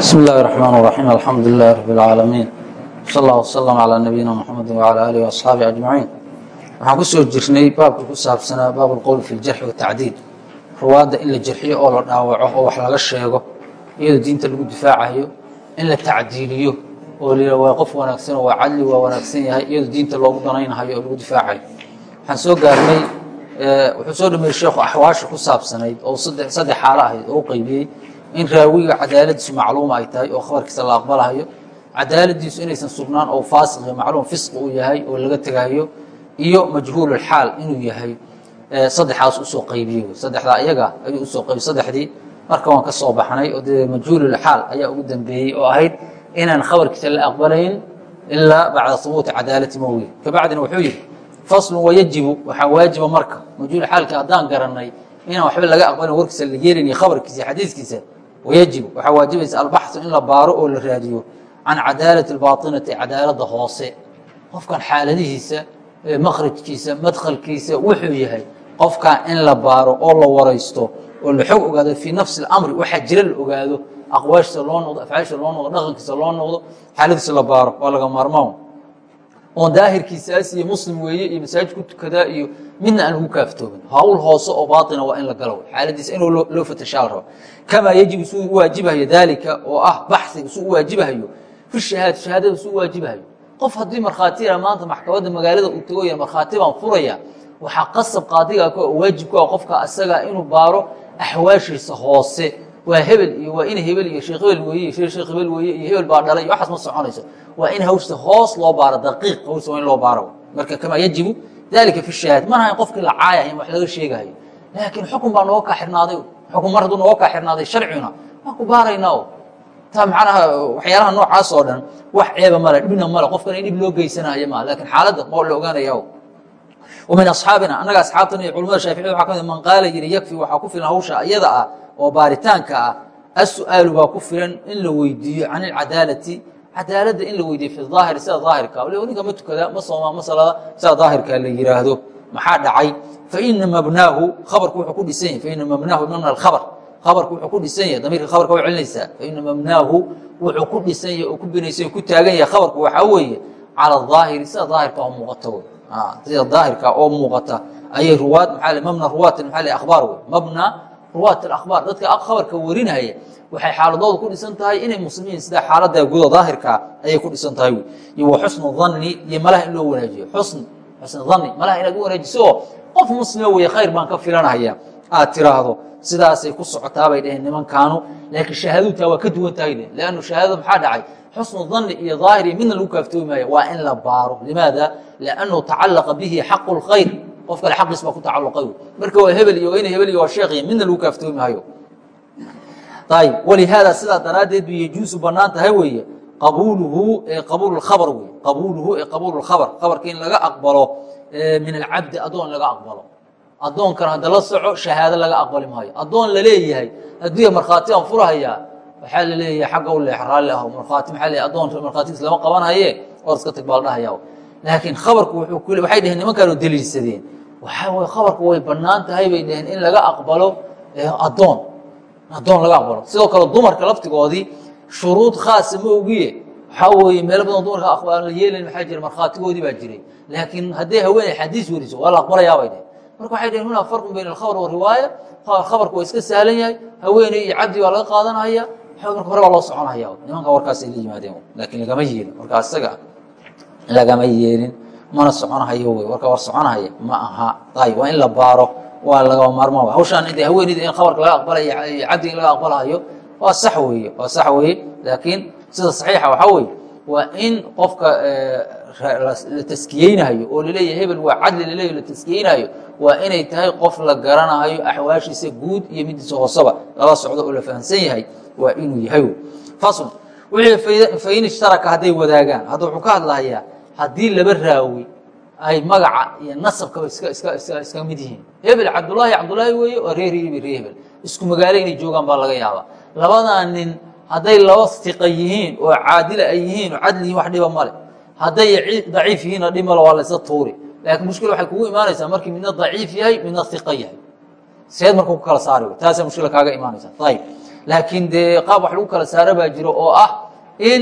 بسم الله الرحمن الرحيم الحمد لله رب العالمين صلى الله وسلم على نبينا محمد وعلى آله وأصحaaبه أجمعين waxaan ku soo jirnay baabka ku saabsanaa baab اlqowl fi اljarxi wالtacdiid ruwaadda in la jarxiyo oo la dhaawaco oo wax laga sheego iyadoo diinta lagu difaacayo in la tacdiiliyo oo la waa qof wanaagsan waa cadli waa wanaagsan yahay iyadoo diinta loogu danaynahayo oo lagu difaacayo waxaan soo gaarnay wuxuu soo dhameeyey sheekhu axwaasha ku saabsanayd oo saddex xaalo ahayd oo u qeybiyey in raawiga cadaaladiisu macluuma ay tahay oo khabarkiisa la aqbalahayo cadaaladiisu inaysan sugnaan oo faasiq macluum fisqi uu yahay oo laga tegayo iyo majhuululxaal inuu yahay saddexaas u soo qaybiyey saddexdaa iyaga ayuu u soo qaybiyey saddexdii marka waan ka soo baxnay oo dee majhuululxaal ayaa ugu dambeeyey oo ahayd inaan khabarkiisa la aqbalayn ilaa bacda hubuuti cadaalati mawgi kabacdina wuxuu yidhi faslun wayajibu waxaa waajiba marka. Majhuulxaalka haddaan garanay inaan waxba laga aqbalin warkiisa la yeelinayo khabarkiisa xadiiskiisa wayajibu waxaa waajibaysa albaxu in la baaro oo la raadiyo can cadaalati albaatinati cadaaladda hoose qofkan xaaladihiisa makhrajkiisa madkhalkiisa wuxuu yahay qofkan in la baaro oo la waraysto oo la xog ogaado fii nafsi اlamri waxaa jira la ogaado aqwaashiisa loo noqdo afcaashiisa loo noqdo dhaqankiisa loo noqdo xaaladiisa la baaro waa laga maarmaan oon daahirkiisaas iyo muslim weeye iyo masaajid ku tukadaa iyo midna aan lagu kaaftoobin. Hawl hoose oo baaina waa in la galo. Xaaladiisa inuu loo fatashaa la raba kamaa yajibu suu u waajibahayo daalika oo ah baxsiga suu u waajibahayo. Fi shahaada shahaadada suu u waajibahayo. Qof haddii markhaatiya maanta maxkamadda magaalada uu tago ya markhaati baan furaya waxaa qasab qaadiga waajib ku ah qofka asaga inuu baaro axwaashiisa hoose waa hebel iyo waa ina hebel iyo sheekh hebel weeye shee sheekh hebel weeye iyo hebel baa dhalay iyo waxaas ma soconayso. Waa in hawshta hoos loo baaro daqiiq hawshta waa in loo baaro. Marka kamaa yajibu dalika fi shahaad. Mana in qofkii la caayah in wax laga sheegahayo laakiin xukun baa nooga kaa xirnaaday xukun mar hadduu nooga kaa xirnaaday sharciguna waan ku baaraynaa o taa macnaha waxyaalaha noocaas oo dhan wax ceeba male dhibna male qofkan in dhib loo geysanayo maa laakiin xaaladda ma la ogaanaya min asxaabina annaga asxaabtana iyo culamada shaaficiyada waxa ka mid man qaala yidhi yakfi waxaa ku filan hawsha iyada ah oo baaritaanka ah as-su'aalu baa ku filan in la weydiiyo can ilcadaalati cadaaladda in la weydiiyo fi aahiri sida daahirka. Ninka ma tukada ma sooma ma salada sida daahirka la yihaahdo maxaa dhacay? Faina mabnaahu khabarku wuxuu ku dhisan yahay faina mabnaahu mabna alkhabar. Khabarku wuxuu ku dhisan yahay damiirka khabarka way celinaysaa faina mabnaahu wuxuu ku dhisan yahay oo ku binaysan ku taagan yahay khabarku. Waxaa weeye cala daahiri sida daahirka oo muuqata wey sida daahirka oo muuqata. Ayay ruwaad maa mabna ruwaat maaa l akhbaar wey mabna ruwaat akhbaar dadka khabarka warinaya waxay xaaladooda ku dhisan tahay inay muslimiin sida xaalada gudo daahirka ayay ku dhisan tahay. Iyo wa xusnu dhanni iyo malaha in loo wanaajiyo. Xusn xusn dhanni malaha inaad u wanaajiso oo qof muslima weye khayr baan ka filanaya aad tiraahdo. Sidaasay ku socotaabay dhaheen nimankaanu laakiin shahaadutaa waa ka duwan tahay dheh lannu shahaadada maxaa dhacay? Xusnu dhanni iyo daahir iyo midna lagu kaaftoomi maayo waa in la baaro. Limaada? Liannahu tacalaqa bihi xaqu lkhayr qof kale xaqiis baa ku tacaluqay marka waa hebel iyo ina hebel iyo waa sheekh iyo midna lagu kaaftoomi maayo ayb walihaada sidaa daraaddeed bu yejuusu bannaan tahay weeye. Qabuuluhu qabuul khabar wey qabuuluhu ee qabuul khabar. Khabarka in laga aqbalo min alcabdi addoon laga aqbalo. Addoonkan hadda la soco shahaado laga aqbali maayo. Addoon la leeyahay haddii markhaati aan furahayaa waxaa la leeyahay xagga u leex ah markhaati maxaa leeyahay addoon markhaatigiis lama qabanhaye or iska tag laakiin khabarku wuxuu ku waxay dhaheen nimankaanu deliilsadeen waxaa way khabarku way bannaan tahay bay dhaheen in laga aqbalo addoon. Addoon laga aqbalo. Sidoo kale dumarka laftigoodii shuruud khaasa ma ogiye. Waxaa weeye meelo badan dumarka aqbaan la yeelayn maxaa jira markhaatigoodii baa jiray. Laakiin hadday haweeney xadiis weriso waa la aqbalayaa bay dhaheen. Marka waxay dhaheen hunaa farqun bayna alkhabar wariwaaya khabarku waa iska sahlan yahay haweeney iyo cabdi baa laga qaadanaya. Marka hore baa loo soconaya. Nimanka warkaasay la yimaadeen laakiin lagama yeelin. Warkaa isaga lagama yeelin. Mana soconahayo wey warka war soconahaya ma aha. Ayb waa in la baaro waa lagama maarmaan hawshaan int haweeneyda in khabarka laga aqbalay cabdiga in laga aqbalahayo waa sax weeye waa sax weeye. Laakiin sida saxiixa waxaa weye waa in qofka la taskiyeynahayo oo la leeyahay hebel waa cadli laleeyahy la taskiyeynahayo waa inay tahay qof la garanahayo axwaashiisa guud iyo midiisa hooseba lala socdo oo la fahamsan yahay waa inuu yahay. Fasl wixii fain ishtaraka hadday wadaagaan hadda wuxuu ka hadlahayaa haddii laba raawi ay magaca iyo nasabkaba iska mid yihiin. Hebel cabdullaahi cabdullaahi weeye oo reer hebel reer hebel. Isku magaalo inay joogaan baa laga yaabaa. Labadaa nin hadday laba iqa yihiin oo caadila ay yihiin oo cadli yihiin wax dhiba male hadday daciif yihiinna dhib male waa laysa tuuri. Laakiin mushkil waxay kugu imaanaysaa markii midna daciif yahay midna iqa yahay. Seed marka ku kala saari taasaa mushkila kaaga imaanaysa ayib laakiin dee qaab wax lagu kala saaro baa jiro oo ah in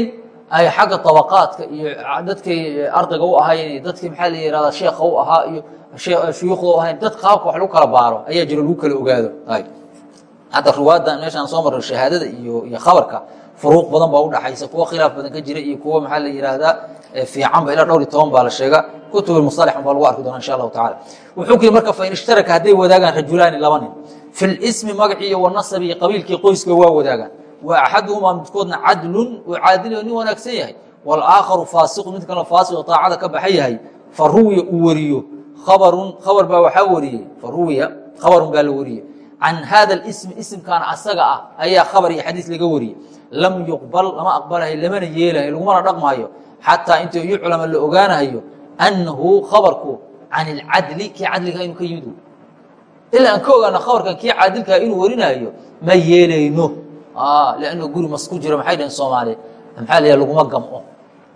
ay xagga طabaqaadka iyo dadkay ardayga u ahayn dadkii maxaa la yihahda sheekha u ahaa iyo shuyuukhda u ahayn dad qaabka wax lagu kala baaro ayaa jiro lagu kala ogaado. Hadda ruwaadda meeshaan soo marno shahaadada iyo iyo khabarka furuuq badan baa udhaxaysa kuwa khilaaf badan ka jira iyo kuwa maxaa la yihahdaa fiicanba ilaa dhowr iyo toban baa la sheega kutub musalaxan baa lagu arki doona insha allahu tacala wuxuu ku marka fain ishtaraka hadday wadaagaan rajulaani laba nin fi lismi magacii iyo wanasabi iyo qabiilkii qoyska waa wadaagaan wa axaduhumaa midkoodna cadlun uu caadiliyo nin wanaagsan yahay. Walaakharu faasiqu mid kalena faasiqo taacada ka baxa yahay. Fa ruwiya uu wariyo. Khabarun khabar baa waxaa wariyey. Fa ruwiya khabarun baa la wariyey. Can hada اsmi isimkan asaga ah ayaa khabar iyo xadiis laga wariyey. Lam yuqbal lama aqbalayo lamana yeelayo lagumana dhaqmaayo. Xataa inta yuclama la ogaanayo annahu khabarku can اlcadli kii cadliga inuu ka yimid ilaa aan ka ogaano khabarkan kii caadilkaa inuu warinaayo ma yeelayno lanno guri mas ku jiro maxay dhaheen soomaaliya maxaa la laguma gamco.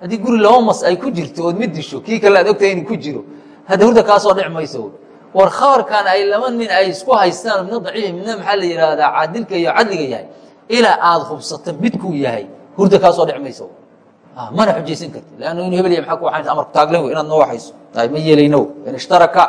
Haddii guri laba mas ay ku jirto ood mid disho kii kale aad ogtahay inuu ku jiro. Hadda hurda kaasoo dhic mayso. War khabarkan ay laba nin ay isku haystaan midna daciif midna maxaa la yihahdaa caadilka iyo cadliga yahay. Ilaa aada hubsato midkuu yahay hurda kaasoo dhic mayso. Mana xujaysan karti lanno inu hebel maa ku waaysa amarku taaglen inaad noo waxayso. Ma yeelayno in ishtaraka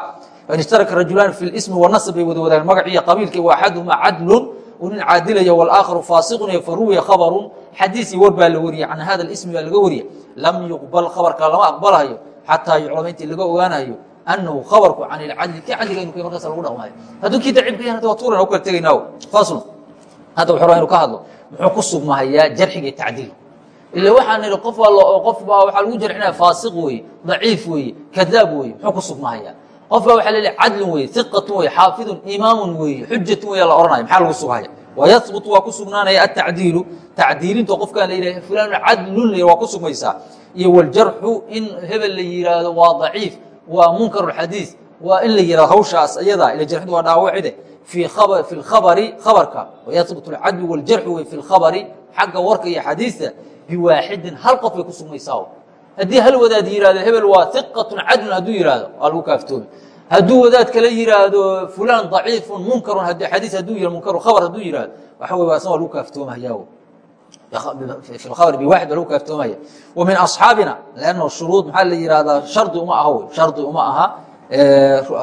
in ishtaraka rajulaan fi lismi wanasb bay wada wadaagan magaciiyo qabiilka wa axaduhumaa cadlun uu nin caadilaya walaakharu faasiqun iyo faruwiya khabarun. Xadiisii war baa la wariyey can hada ismi baa laga wariyey lam yuqbal khabarka lama aqbalahayo xataa yuclama intii laga ogaanayo anahu khabarku can ilcadli kii cadliga inu markaas lagu dhaqmaayo hadduu kii daciifka yahay waa tuuran u kala tegaynaa fasl hadda wuxuu rabaa inu ka hadlo. Muxuu ku sugmahayaa jarxiga iyo tacdiil ila waxaan nihi qof qof baa waxaa lagu jarxinaya faasiq weeye daciif weeye kadaab weeye muxuu ku sugmahayaa qofka waa l cadlun wey iqatun wey xaafidun imaamun weeye xujatun wey la ohanaya maxaa lagu sugahaya wayahbutu waa ku sugnaanaya atacdiilu tacdiilinta qofkaan la yidhah fulaan cadlun la waa ku sugmaysaa. Iyo waljarxu in hebel la yihaahdo waa daciif waa munkarulxadiis waa in la yihahdo hawshaas ayadaa ila jarxidu waa dhaawacide. Fi khabari khabarka. Wayahbutu alcadlu wljarxu wey fi lkhabari xagga warka iyo xadiista biwaaxidin hal qof bay ku sugmaysaa haddii hal wadaad yihahdo hebel waa iqatun cadlun hadduu yihahdo waa lagu kaaftoomi. Hadduu wadaad kale yihaahdo fulan ضaciifu munkarun xadiis hadduu yih munkaru khabar hadduu yihahdo waxa wey asna waa lagu kaaftoomaya fi khabr biwaxid ba lagu kaaftoomaya. Wa min asxaabina lanno shuruud maxaa la yihahdaa shardi uma aha wey shardi uma aha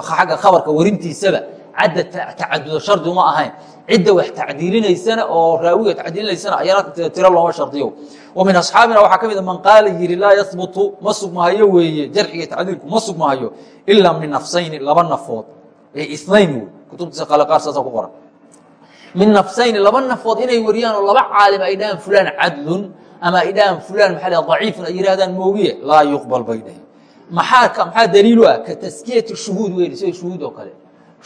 xagga khabarka warintiisaba cadda tacadudo shardi uma ahayn. Cidda wax tacdiilinaysana oo raawiga tacdiilinaysana ayana tiro looma shardiyo wa min asxaabina waxaa ka mida man qaala yidhi laa yahbutu ma sugmahayo weeye jarxiga tacdiilku ma sugmahayo ilaa min nafsayni laba nafood. Inayn wey kutubtiisa qaale qaar saasa ku qoran. Min nafsayni laba nafood inay wariyaan oo laba caalim ay dhahaan fulaan cadlun ama ay dhahaan fulaan la daciifun ay yidhahdaan moogiye laa yuqbal bay dhaheen maxaa maxaa daliilu ah? Ka taskiyati shuhuud weyn sida shuhuud oo kale.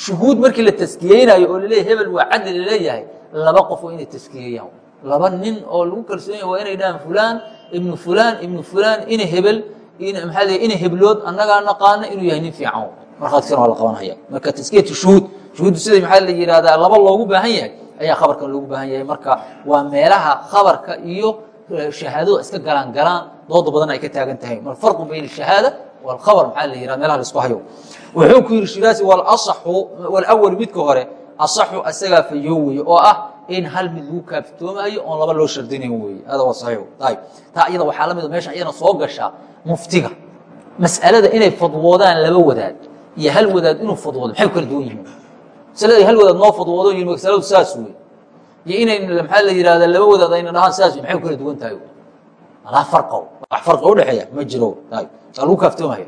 Shuhuud markii la taskiyeynayo oo laleeyahy hebel waa cadli la leeyahay laba qof waa inay taskiyeeyaan laba nin oo lagu kalsoonyahy waa inay dhahaan fulaan ibnu fulaan ibnu fulaan ina hebel maxaa l ina heblood annagaa naqaana inuu yahay nin fiican. Markhaadkana waa la qabanhaya marka taskiyatu shuhuud shuhuuddu sida maxaa la yihahdaa laba loogu baahan yahay ayaa khabarkan loogu baahan yahay. Marka waa meelaha khabarka iyo shahaadadu iska galaan galaan dooda badan ay ka taagan tahay. Farqu bayna shahaada walkhabar maxaa la yihah meelaha la isku hayo. Wuxuu ku yihi shiraasi walasaxu walawal midka hore asaxu asagaa fayo weye oo ah in hal mid lagu kaaftoomayo oon laba loo shardinayn weye hada waa saxiix. Ayib taa iyada waxaa la mid meeshan iyadana soo gashaa muftiga. Mas'alada inay fadwoodaan laba wadaad iyo hal wadaad inuu fadwoodo maxay kala duwan yihiin? Masalada hal wadaad noo fadwoodo yii masaladu saas wey iyo inayn maxaa la yihahda laba wadaad ayna dhahaan saas wey maxay kala duwan tahay? Laa farqo wax farqi udhexeeya ma jiro. Ayib waa lagu kaaftoomaya.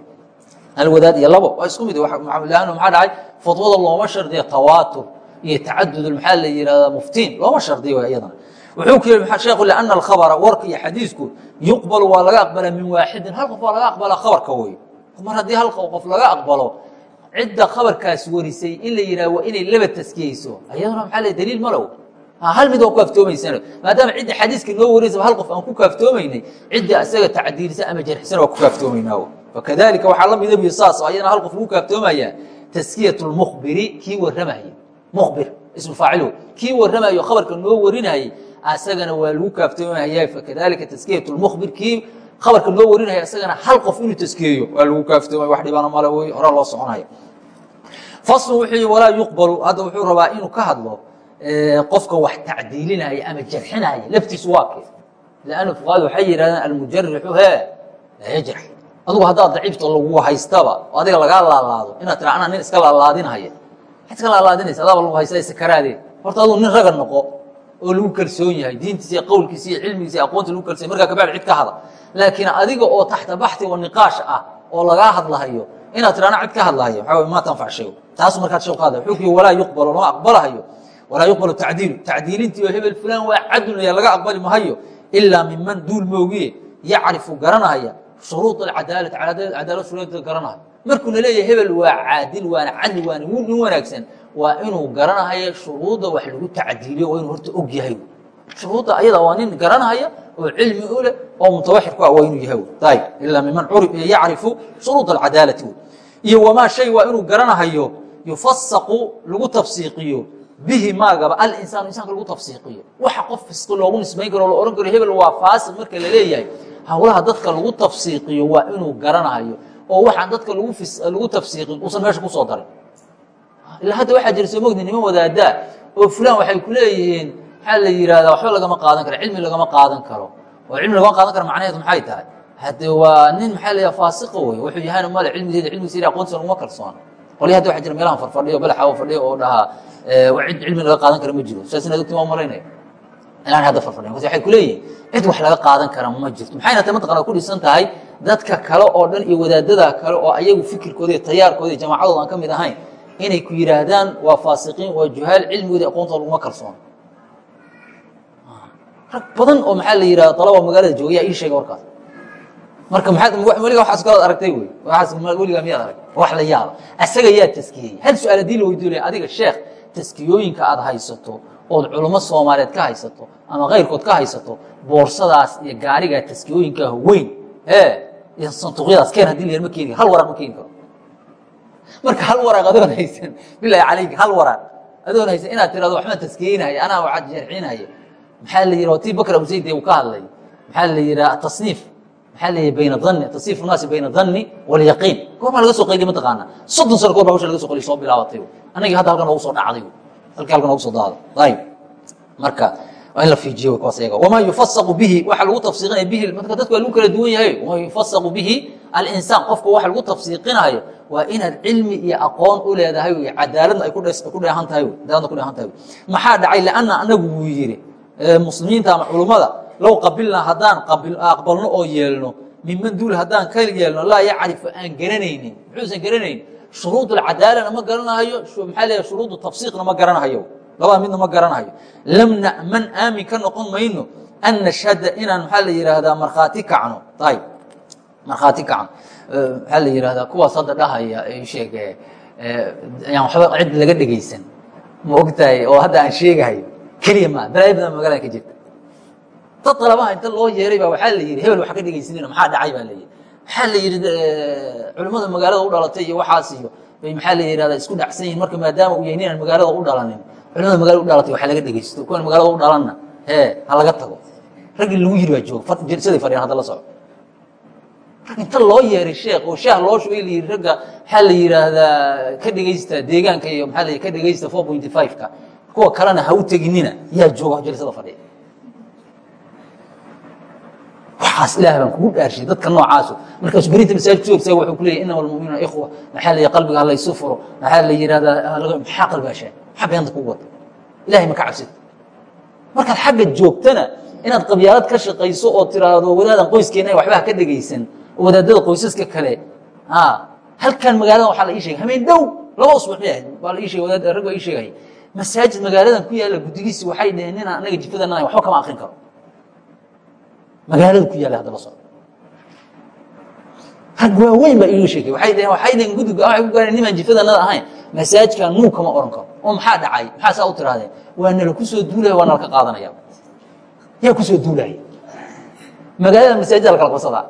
Hal wadaad iyo labo. Waa isku mid. Lannu maxaa dhacay? Fadwada looma shardiya tawaatur iyo tacadud maxaa la yihahdaa muftiin. Looma shardiyo iyadana. Wuxuu ku yihi sheekhu liana alkhabara warka iyo xadiisku yuqbalu waa laga aqbalaa min waaxidin. Hal qof waa laga aqbalaa khabarka wey mar haddii hal qof laga aqbalo cidda khabarkaas warisay in la yihah waa inay laba taskiyeyso. Ayaduna maxaa le daliil malow hal mid waa ku kaaftoomaysana maadaama cidda xadiiska noo warinaysa hal qof aan ku kaaftoomaynay cidda isaga tacdiilisa ama jarxisana waa ku kaaftoomaynaa wakadalika waxaa la mida bu saas ayadana hal qof lagu kaaftoomaya taskiyat lmukhbiri kii warramaya mukhbir ismu faacilo kii warramayo khabarka noo warinayay asagana waa lagu kaaftoomaya fakadalika taskiyat lmukhbir kii khabarka noo warinaya isagana hal qof inuu taskiyeeyo waa lagu kaaftoomaya wax dhibana male wey horaa loo soconaya. Faslu wuxuu walaa yuqbalu. Hadda wuxuu rabaa inuu ka hadlo qofka wax tacdiilinaya ama jarxinaya. Laftiisu waa kee? Lanna fuqahadu waxay yidhahdeen almujarixu he laa yajrax adugu haddaad daciifta lagu haystaba oo adiga lagaa laalaado inaad tira anaa nin iska laalaadinhaya maxaad iska laalaadinaysa adaaba lagu haysta sakaraadeen horta aduu nin raga noqo oo lagu kalsoon yahay diintiisa iyo qowlkiisa iyo cilmigiisa iyo aqoonta lagu kalsoon markaa kabacdi cid ka hada laakiin adiga oo taxta baxti wa niqaash ah oo lagaa hadlahayo inaad tiraana cid ka hadlahayo waxaa way ma tanfac shay taasu markaad shew qaada xukunkii walaa yuqbalo lama aqbalahayo walaa yuqbalu tacdiilu. Tacdiilintii oo hebel fulaan waa cadlun ya laga aqbali mahayo ilaa miman duul moogiye yacrifu garanahaya shuruud acadaalati cadaalad shuruudda garanahaya markuuna leeyahay hebel waa caadil waana cadli waana nin wanaagsan. Waa inuu garanahaya shuruudda wax lagu tacdiiliyo waa inuu horta og yahay. Shuruudda ayada waa nin garanahaya oo cilmi u oo mutawaxir ku ah waa inuu yahay. Ayb ilaa miman yacrifu shuruud alcadaalati. Iyo wamaa shay waa inuu garanahayo yufasaqu lagu tafsiiqiyo. Bihi maagaba alinsaanu insaanka lagu tafsiiqiyo. Waxa qof fisqi loogu nisbayn karo o la ohan karo hebel waa faasiq marka la hawlaha dadka lagu tafsiiqiyo waa inuu garanahayo oo waxaan dadka lagu tafsiiqin uusan meesha ku soo darin. Ilaa hadda waxaa jira soo mogdi niman wadaadaa oo fulaan waxay ku leeyihiin maxaa la yihahdaa waxba lagama qaadan karo cilmi lagama qaadan karo. Oo cilmi lagama qaadan karo macnaheedu maxay tahay? Hadde waa nin maxaa la yidhaha faasiqa wey wuxuu yahayna male cilmigeeda cilmigiisa aqoontiisa laguma kalsoona qolya hadda waxa jira meelahan farfadhiyo balaxa oo fadhiyo oo dhahaa cid cilmi laga qaadan kara ma jiro. Saas inaad ogtiin waa malaynaya ilaan hadda farfadhiyo marka waxay ku leeyihiin cid wax laga qaadan kara ma jirto. Maxayna ta mataqana ku dhisan tahay dadka kale oo dhan iyo wadaadada kale oo ayagu fikirkooda iyo tayaarkooda iyo jamaacadooda aan ka mid ahayn inay ku yidhaahdaan waa faasiqiin waa juhaal cilmigooda aqoontooda laguma kalsoona rag badan oo maxaa la yidhahda dalaba magaalada jooga yaa ii sheega warkaas marka maxaad weliga waxaas kalood aragtay wey. Waxaas weligaa miyaad arag wax la yaaba asaga yaa taskiyey. Hal su'aal haddii la weydiyo leh adiga sheekh taskiyooyinka aad haysato ood culummo soomaaliyeed ka haysato ama kayrkood ka haysato boorsadaas iyo gaarigaa taskiyooyinkaa weyn ee iyo sanduuqyadaas keen haddii la ma keeni hal waraaq ma keeni karo. Marka hal waraaq adoon haysan bilaahi calayka hal waraaq adoon haysan inaad tirahdo waxbaan taskiyeynaya anaa waxaad jeerxinaya maxaa la yidhi tii bakr abu zayd uu ka hadlay? Maxaa la yidhaha tasniif maxaa la yidhi bayna dhanni tasniif naasi bayna dhanni walyaqiin goormaa laga soo qayliy mataqaana soddon sano goor baa hawsha laga so qayliy soo bilaabatay. Anagii hadda halkan noogu soo dhacday halkii halkan noogu soo daada ayib. Marka waa in la fiijiyo kuwaas iyaga. Wamaa yufasaqu bihi waxa lagu tafsiiqinaya bihi. Marka dadku waa lagu kala duwan yahay. Wamaa yufasaqu bihi alinsaan. Qofka waxa lagu tafsiiqinayo waa inaad cilmi iyo aqoon u leedahay wey cadaaladna ay ku dheehan tahay cadaaladna ku dheehan tahay maxaa dhacay? Lianna anagu wuu yidhi muslimiinta ama culummada low qabilnaa haddaan aqbalno oo yeelno miman duul haddaan ka yeelno laa yacrifu aan garanaynin. Muxuusan garanayn shuruud alcadaalana ma garanahayo leeyahay shuruud tafsiiqna ma garanahayo labada midna ma garanahayo lam na'man aamin ka noqon mayno an nashhada inaan maxaa la yidhaahdaa markhaati kacno. Ayib markhaati kacno. Maxaa la yidhahdaa kuwaas hadda dhahaya sheege ayaan waxba cid laga dhegaysan ma ogtahay oo hadda aan sheegahayo keliya balaayo badan magaalada ka jirta. Dad dalabaha inta loo yeeray baa waxaa la yidhi hebel wax ka dhegaysanina maxaa dhacay baa la yidhi maxaa la yidhi culimmada magaalada u dhalatay iyo waxaas iyo bay maxaa la yidhahdaa isku dhacsan yihiin marka maadaama uu yahay ninaan magaalada u dhalanin culimada magaalada u dhalatay waxa laga dhegaysto kuwan magaalada u dhalanna hee ha laga tago. Raggii lagu yiri baa jooga jalsaday fadhiyaan hadda la soco rag inta loo yeeray sheekh oo shaah loo shugay la yidhi ragga maxaa la yidhaahdaa ka dhegaysta deegaanka iyo maxaa la ka dhegaysta four pointy five-ka kuwa kalena ha u teginina yaa jooga jalsada fadhiya waxaas ilaah baan kugu dhaarshay dadka noocaasu markaasuu berinta masaajid ku soo hortaaga wuxuu ku leeyahy inama almu'minuuna ikhwa. Maxaa la qalbiga hala isu furo. Maxaa la yidhahdaa maxaa qalbaashaa maxaa beenta kugu wata ilahay ma ka cabsid. Markaad xagga joogtana inaad qabyaalad ka shaqayso oo tiraahdo wadaadan qoyskeena waxba ha ka dhegaysan oo wadaadada qoysaska kale halkan magaalada waxaa la ii sheegay. Hameen dhow laba usbuuc may ahayd baa la ii sheegay wadaad rag baa ii sheegaya masaajid magaaladan ku yaalla guddigiisi waxay dhaheen ninaan anaga jifadana waxba kama akrin karo magaalada ku yaalla hadda la socdo rag waaweyn baa iiga sheegay. Waxay dhaheen waxay dhaheen guddiga waxay ku gaareen nimaan jifadanada ahayn. Masaajidkan nuu kama oran karo. Oo maxaa dhacay? Maxaa saa u tirahdeen? Waa nala ku soo duulaya waa nala ka qaadanaya. Yaa ku soo duulaya magaalada masaajida la kala qabsadaa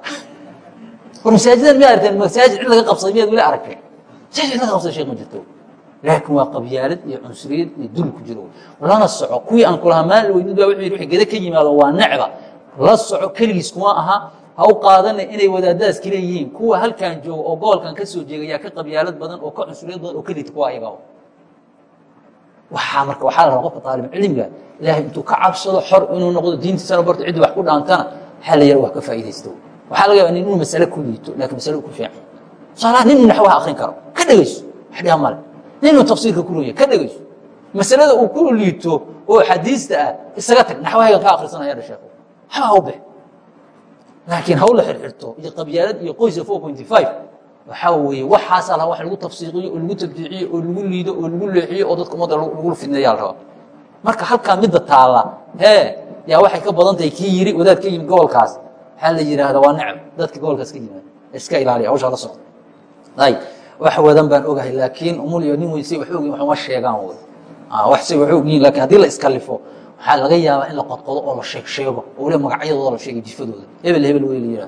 war masaajidan miyaa aragteen? Masaajid cid laga qabsaday miyaad weli aragteen? Masaajid cid laga qabsaday sheekh ma jirto. Laakiin waa qabyaalad iyo cunsuriyad iyo dul ku jiro. Lana soco. Kuwii aan kulahaa maalin weydid baa wuxuu yidhi wixii geda ka yimaado waa necba la soco keligiis kuma aha ha u qaadana inay wadaadadaas kale yihiin kuwa halkan jooga oo gobolkan ka soo jeega yaa ka qabyaalad badan oo ka cunsuriyad badan oo ka lita kuwa ayaga waxaa marka waxaa la rabaa qofka taalibcilmiga ilaahay intuu ka cabsado xor inuu noqdo diintiisana barto ciddi wax ku dhaantana waxaa la yara wax ka faa'iidaysto. Waxaa laga nin inuu masale ku liito laakiin masale ku fiican tusaalaha nin uu naxwaha akrin karo ka dhegayso wax dhiha male. Nin inuu tafsiirka ku ronya ka dhegayso masalada uu ku liito oo xadiista ah isaga tag naxwahaygan ka akhrisanaya dha sheekhu waxba ha bix laakiin hawla xirxirto iyo qabyaalad iyo qoysa waxaa weeye waxaasaa laha wax lagu tafsiiqiyo oo lagu tabdiiciyo oo lagu liido oo lagu leexiyo oo dadka ummadda lagu fidneeyaa la rabaa marka halkaa midda taalla hee yaa waxay ka badan tahay kii yiri wadaad ka yimid gobolkaas waxaa la yidhaahdaa waa necab dadka gobolkaas ka yimaada iska ilaaliya hawshaa la socda ayb wax wadan baan ogahay laakiin umul iyo nin weyn say wax ogyihiin waxuma sheegaan wey wax say wax ogyihiin laakiin haddii la iskalifo waxaa laga yaabaa in la qodqodo oo la sheeg sheego oo waliba magacyadooda la sheegay jifadooda. Hebel hebel wey la yihahda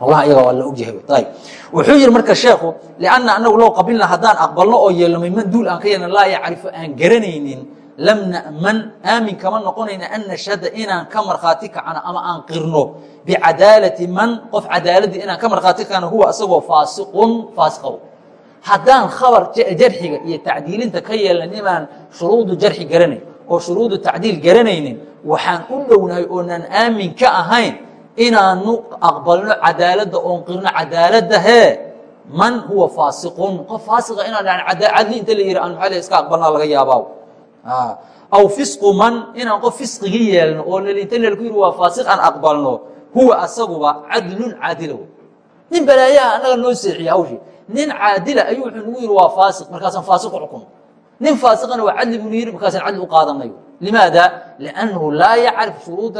howlaha iyaga waa la ogyahay ayb wuxuu yihi marka sheekhu lianna anagu low qabilna haddaan aqbalno oo yeelnamay man duul aan ka yeelna laa yacrifu aan garanaynin lam na'man aamin kama noqonayna an nashhada inaan ka markhaati kacno ama aan qirno. Bicadaalati man qof cadaaladii inaan ka markhaati kacno huwa isagoo faasiqun faasiqow. Haddaan khabar jarxiga iyo tacdiilinta ka yeelna nimaan shuruudu jarxi garanayn oo shuruudu tacdiil garanaynin waxaan u dhownahay oonaan aamin ka ahayn inaanu aqbalno cadaaladda oon qirno cadaaladda hee man huwa faasiqun? Qof faasiqa inaan cadli inta la yihi aan maaa iska aqbalnaa laga yaabaa? Aw fisqu man? Inaan qof fisqigii yeelno oo inta lku yihi waa faasiq aan aqbalno huwa asaguba cadlun caadilow. Nin balaayaha annaga noo seexiya hawshii. Nin caadila ayuu wuxuu nagu yihi waa faasiq. Markaasaan faasiq u xukuno nin faasiqana waa cadli buu yidhi markaasaan cadli u qaadanayo. Limaada? Liannahu laa yacrif shuruud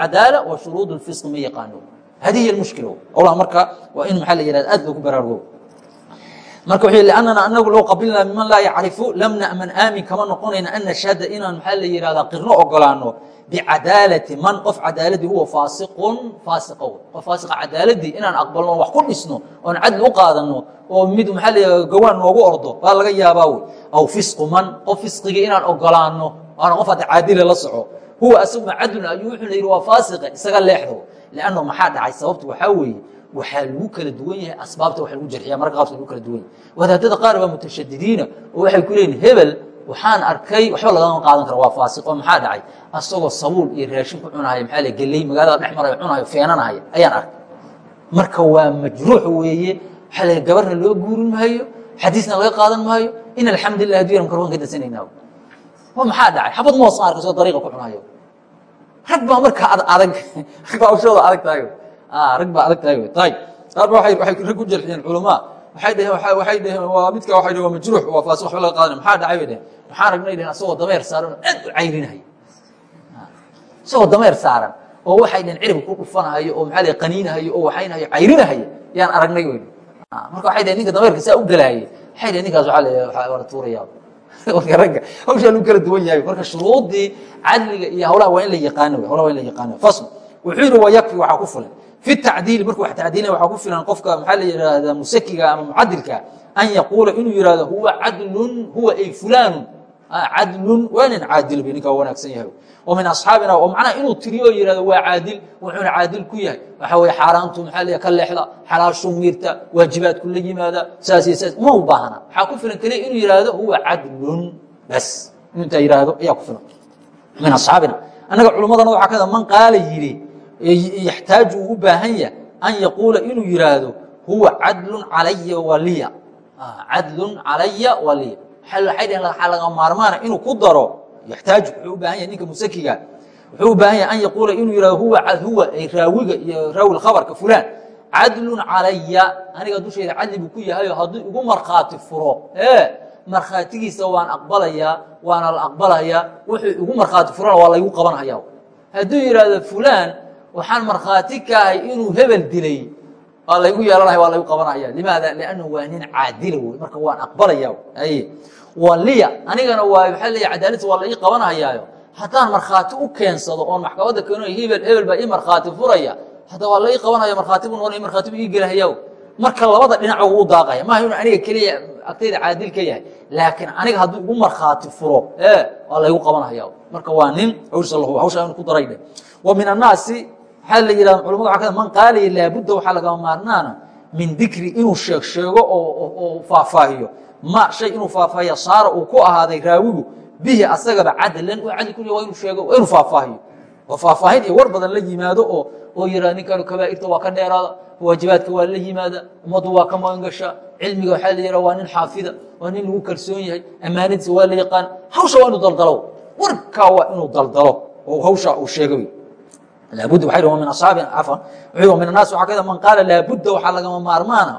cadaala wa shuruud اlfisq ma yaqaano. Hadihi hiy mushkila owlaha marka waa in maxaa la yihahda aad loogu baraarugo marka wuxuu yihi annana anagu low qabilnaa miman laa yacrifu lam na'man aamin kama noqonayna an nashhada inaan maxaa la yihahdaa qirno ogolaano bicadaalati man qof cadaaladii huwa faasiqun faasiqow qof faasiqa cadaaladii inaan aqbalno wax ku dhisno oon cadli u qaadano oo mid maxaa la yihahda gawaan noogu ordo baa laga yaabaa wey aw fisqu man qof fisqigii inaan ogolaano waana qof hadda caadile la soco huwa asaguna cadlun ayuu wuxuuna yidhi waa faasiqa isaga leexdo liannahu maxaa dhacay? Sababtu waxaa weeye waxaa lagu kala duwan yahay asbaabta wax lagu jarxiya marka qaarkood lagu kala duwan. Yahay wadaadada qaar baa mutashadidiina oo waxay ku leeyihiin hebel waxaan arkay waxba lagama qaadan kara waa faasiq oo maxaa dhacay? Asagoo sabuul iyo raashin ku cunahaya maxaa le geley magaalada dhex marayo cunayo feenanahaya ayaan arkay. Marka waa majruux weeye waxaa la gabarna loo guurin maayo xadiisna laga qaadan maayo in alxamdulilah addunyana microfonka dansanaynaa maxaa dhacay? Xabad moos arka soo dariiqa ku cunayo rag baa marka adag rag baa ushooda adag tahay rag baa adag tahay. Rag ku jarxiyeen culamaa waxay dhaheen waa midka waxay dhaheen waa majruux waa faasi waxba laga qaadanay maxaa dhacay bay dhaheen? Maxaa ragnay dhaheen? Asagoo dameer saaran oo aad u cayrinaya isagoo dameer saaran oo waxay dhaheen ciribka ku dhufanahayo oo maxaa qaniinahayo oo waxaynahayo cayrinahayo yaan aragnay wey. Marka waxay dhaheen ninka dameerka saa u galaayay. Waxay dhaheen ninkaas waa la tuurayaa. Marka ragga hawshaa lagu kala duwan yahay. Marka shuruudii cadliga iyo hawlaha waa in la yaqaano hawlaha waa in la yaqaano. Fasl. Wuxuu yihi wa yakfi waxaa ku filan fi tacdiili markuu wax tacdiilina waxaa ku filan qofka maxaa la yidhaahdaa musakiga ama mucadilka an yaquula inuu yihahdo huwa cadlun huwa ay fulaanu cadlun waa nin caadil bay ninkaa wanaagsan yahay oo min asxaabina oo macnaha inuu tiriyo oo yihahdo waa caadil wuxuuna caadil ku yahay waxaa weye xaaraantu maxaa la ka leexda xalaashu miirta waajibaadku la yimaada saas iyo saas uma u baahna waxaa ku filan keliya inuu yihahdo huwa cadlun bas inuu intaa yihahdo ayaa ku filan min asxaabina annaga culummadana waxaa kamida man qaala yidhi yaxtaaju uu u baahan yahay an yaquula inuu yidhaahdo huwa cadlun calaya waliya cadlun calaya waliya waxay dhaheen waxaa laga maarmaana inuu ku daro? Yaxtaaju wuxuu u baahan yahay ninka musakiga. Wuxuu u baahan yahay an yaquula inuu yihahdo huwa huwa ay raawiga iyo raawi khabarka fulaan. Cadlun calaya aniga dushayda cadli buu ku yahayo hadduu igu markhaati furo e markhaatigiisa waan aqbalayaa waana la aqbalayaa wuxuu igu markhaati furana waa laygu qabanhaya hadduu yidhaahdo fulaan waxaan markhaati ka ahay inuu hebel dilay. Waa laygu yeelanaya waa laygu qabanaya limaada? Liannahu waa nin caadila wey marka waan aqbalaya aye waliya anigana waa maxaa leeya cadaaladta waa la ii qabanhayaayo haddaan markhaati u keensado oon maxkamadda keeno hebel hebel baa ii markhaati furaya hadda waa la ii qabanaya markhaati buu noqonaya markhaati buu ii gelahaya marka labada dhinac u daaqaya. Maaha inuu aniga keliya agtayda caadil ka yahay. Laakiin aniga hadduu igu markhaati furo waa laygu qabanhaya marka waa nin hawsha inu ku darayde wa min annaasi waxaa la yihahda culamada waa ka man qaalaya laabudda waxaa lagama maarnaana min dikri inuu sheeg sheego oo faahfaahiyo. Ma shay inuu faahfaahiya saara uu ku ahaaday raawigu bihi asagaba cadlan oo cadli ku waa inuu sheego waa inuu faahfaahiyo. Oo faahfaahin iyo war badan la yimaado oo oo yiraa ninkan kabaa'irta waa ka dheeraada waajibaadka waa la yimaada ummaddu waa ka magangasha cilmiga waxaa la yihaa waa nin xaafida waa nin lagu kalsoon yahay ammaanadiisa waa la yaqaan hawsha waa inuu daldalo warkaa waa inuu daldalo oo hawsha uu sheega laabudda waa min asxaabi cafan min annaas waxaa ka mid man qaala laabudda waxaa lagama maarmaana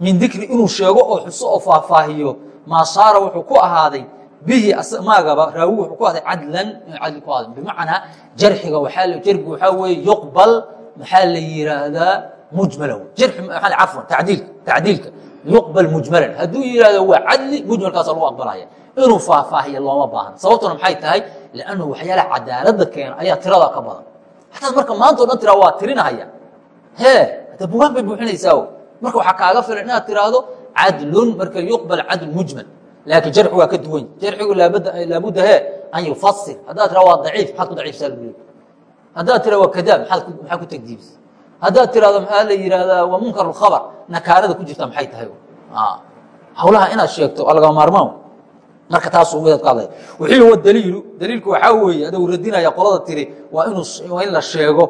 min dikri inuu sheego oo xuso oo faahfaahiyo maa saara wuxuu ku ahaaday bihi maagaba raawi wuxuu ku ahaaday cadlan inuu cadli ku ahaaday bimacnaa jarxiga waxaa jarxiga waxaa weeye yuqbal maxaa la yiraahdaa mujmala jarxi maxaa cafwan tacdiilka tacdiilka yuqbal mujmalan hadduu yihahdo waa cadli mujmalkaasa lagu aqbalaya inuu faahfaahiya looma baahna sababtuna maxay tahay liannahu waxyaalaha cadaaladda keena ayaa tirada ka badan hataad marka maanta o dhan tiraa waa tirinahaya. Hee hada bugaan bay buuxinaysaa marka waxaa kaaga filan inaad tiraahdo cadlun marka yuqbal cadl mujmal. Laakiin jarxi waa ka duwan. Jarxigu laabudda he an yufasir haddaad tiraa waa daciif maxaad ku daciifsaa lagu leey haddaad tiraa waa kadaab maxaa ku tegdiibis haddaad tiraahdo maxaa la yihahdaa waa munkar khabar. Nakaarada ku jirta maxay tahay? Hawlaha inaad sheegto waa lagama maarmaan marka taasuu midaad ka hadlaya wuxuu yihi daliilu. Daliilku waxaa weeye aduu radinaya qolada tiri waa in la sheego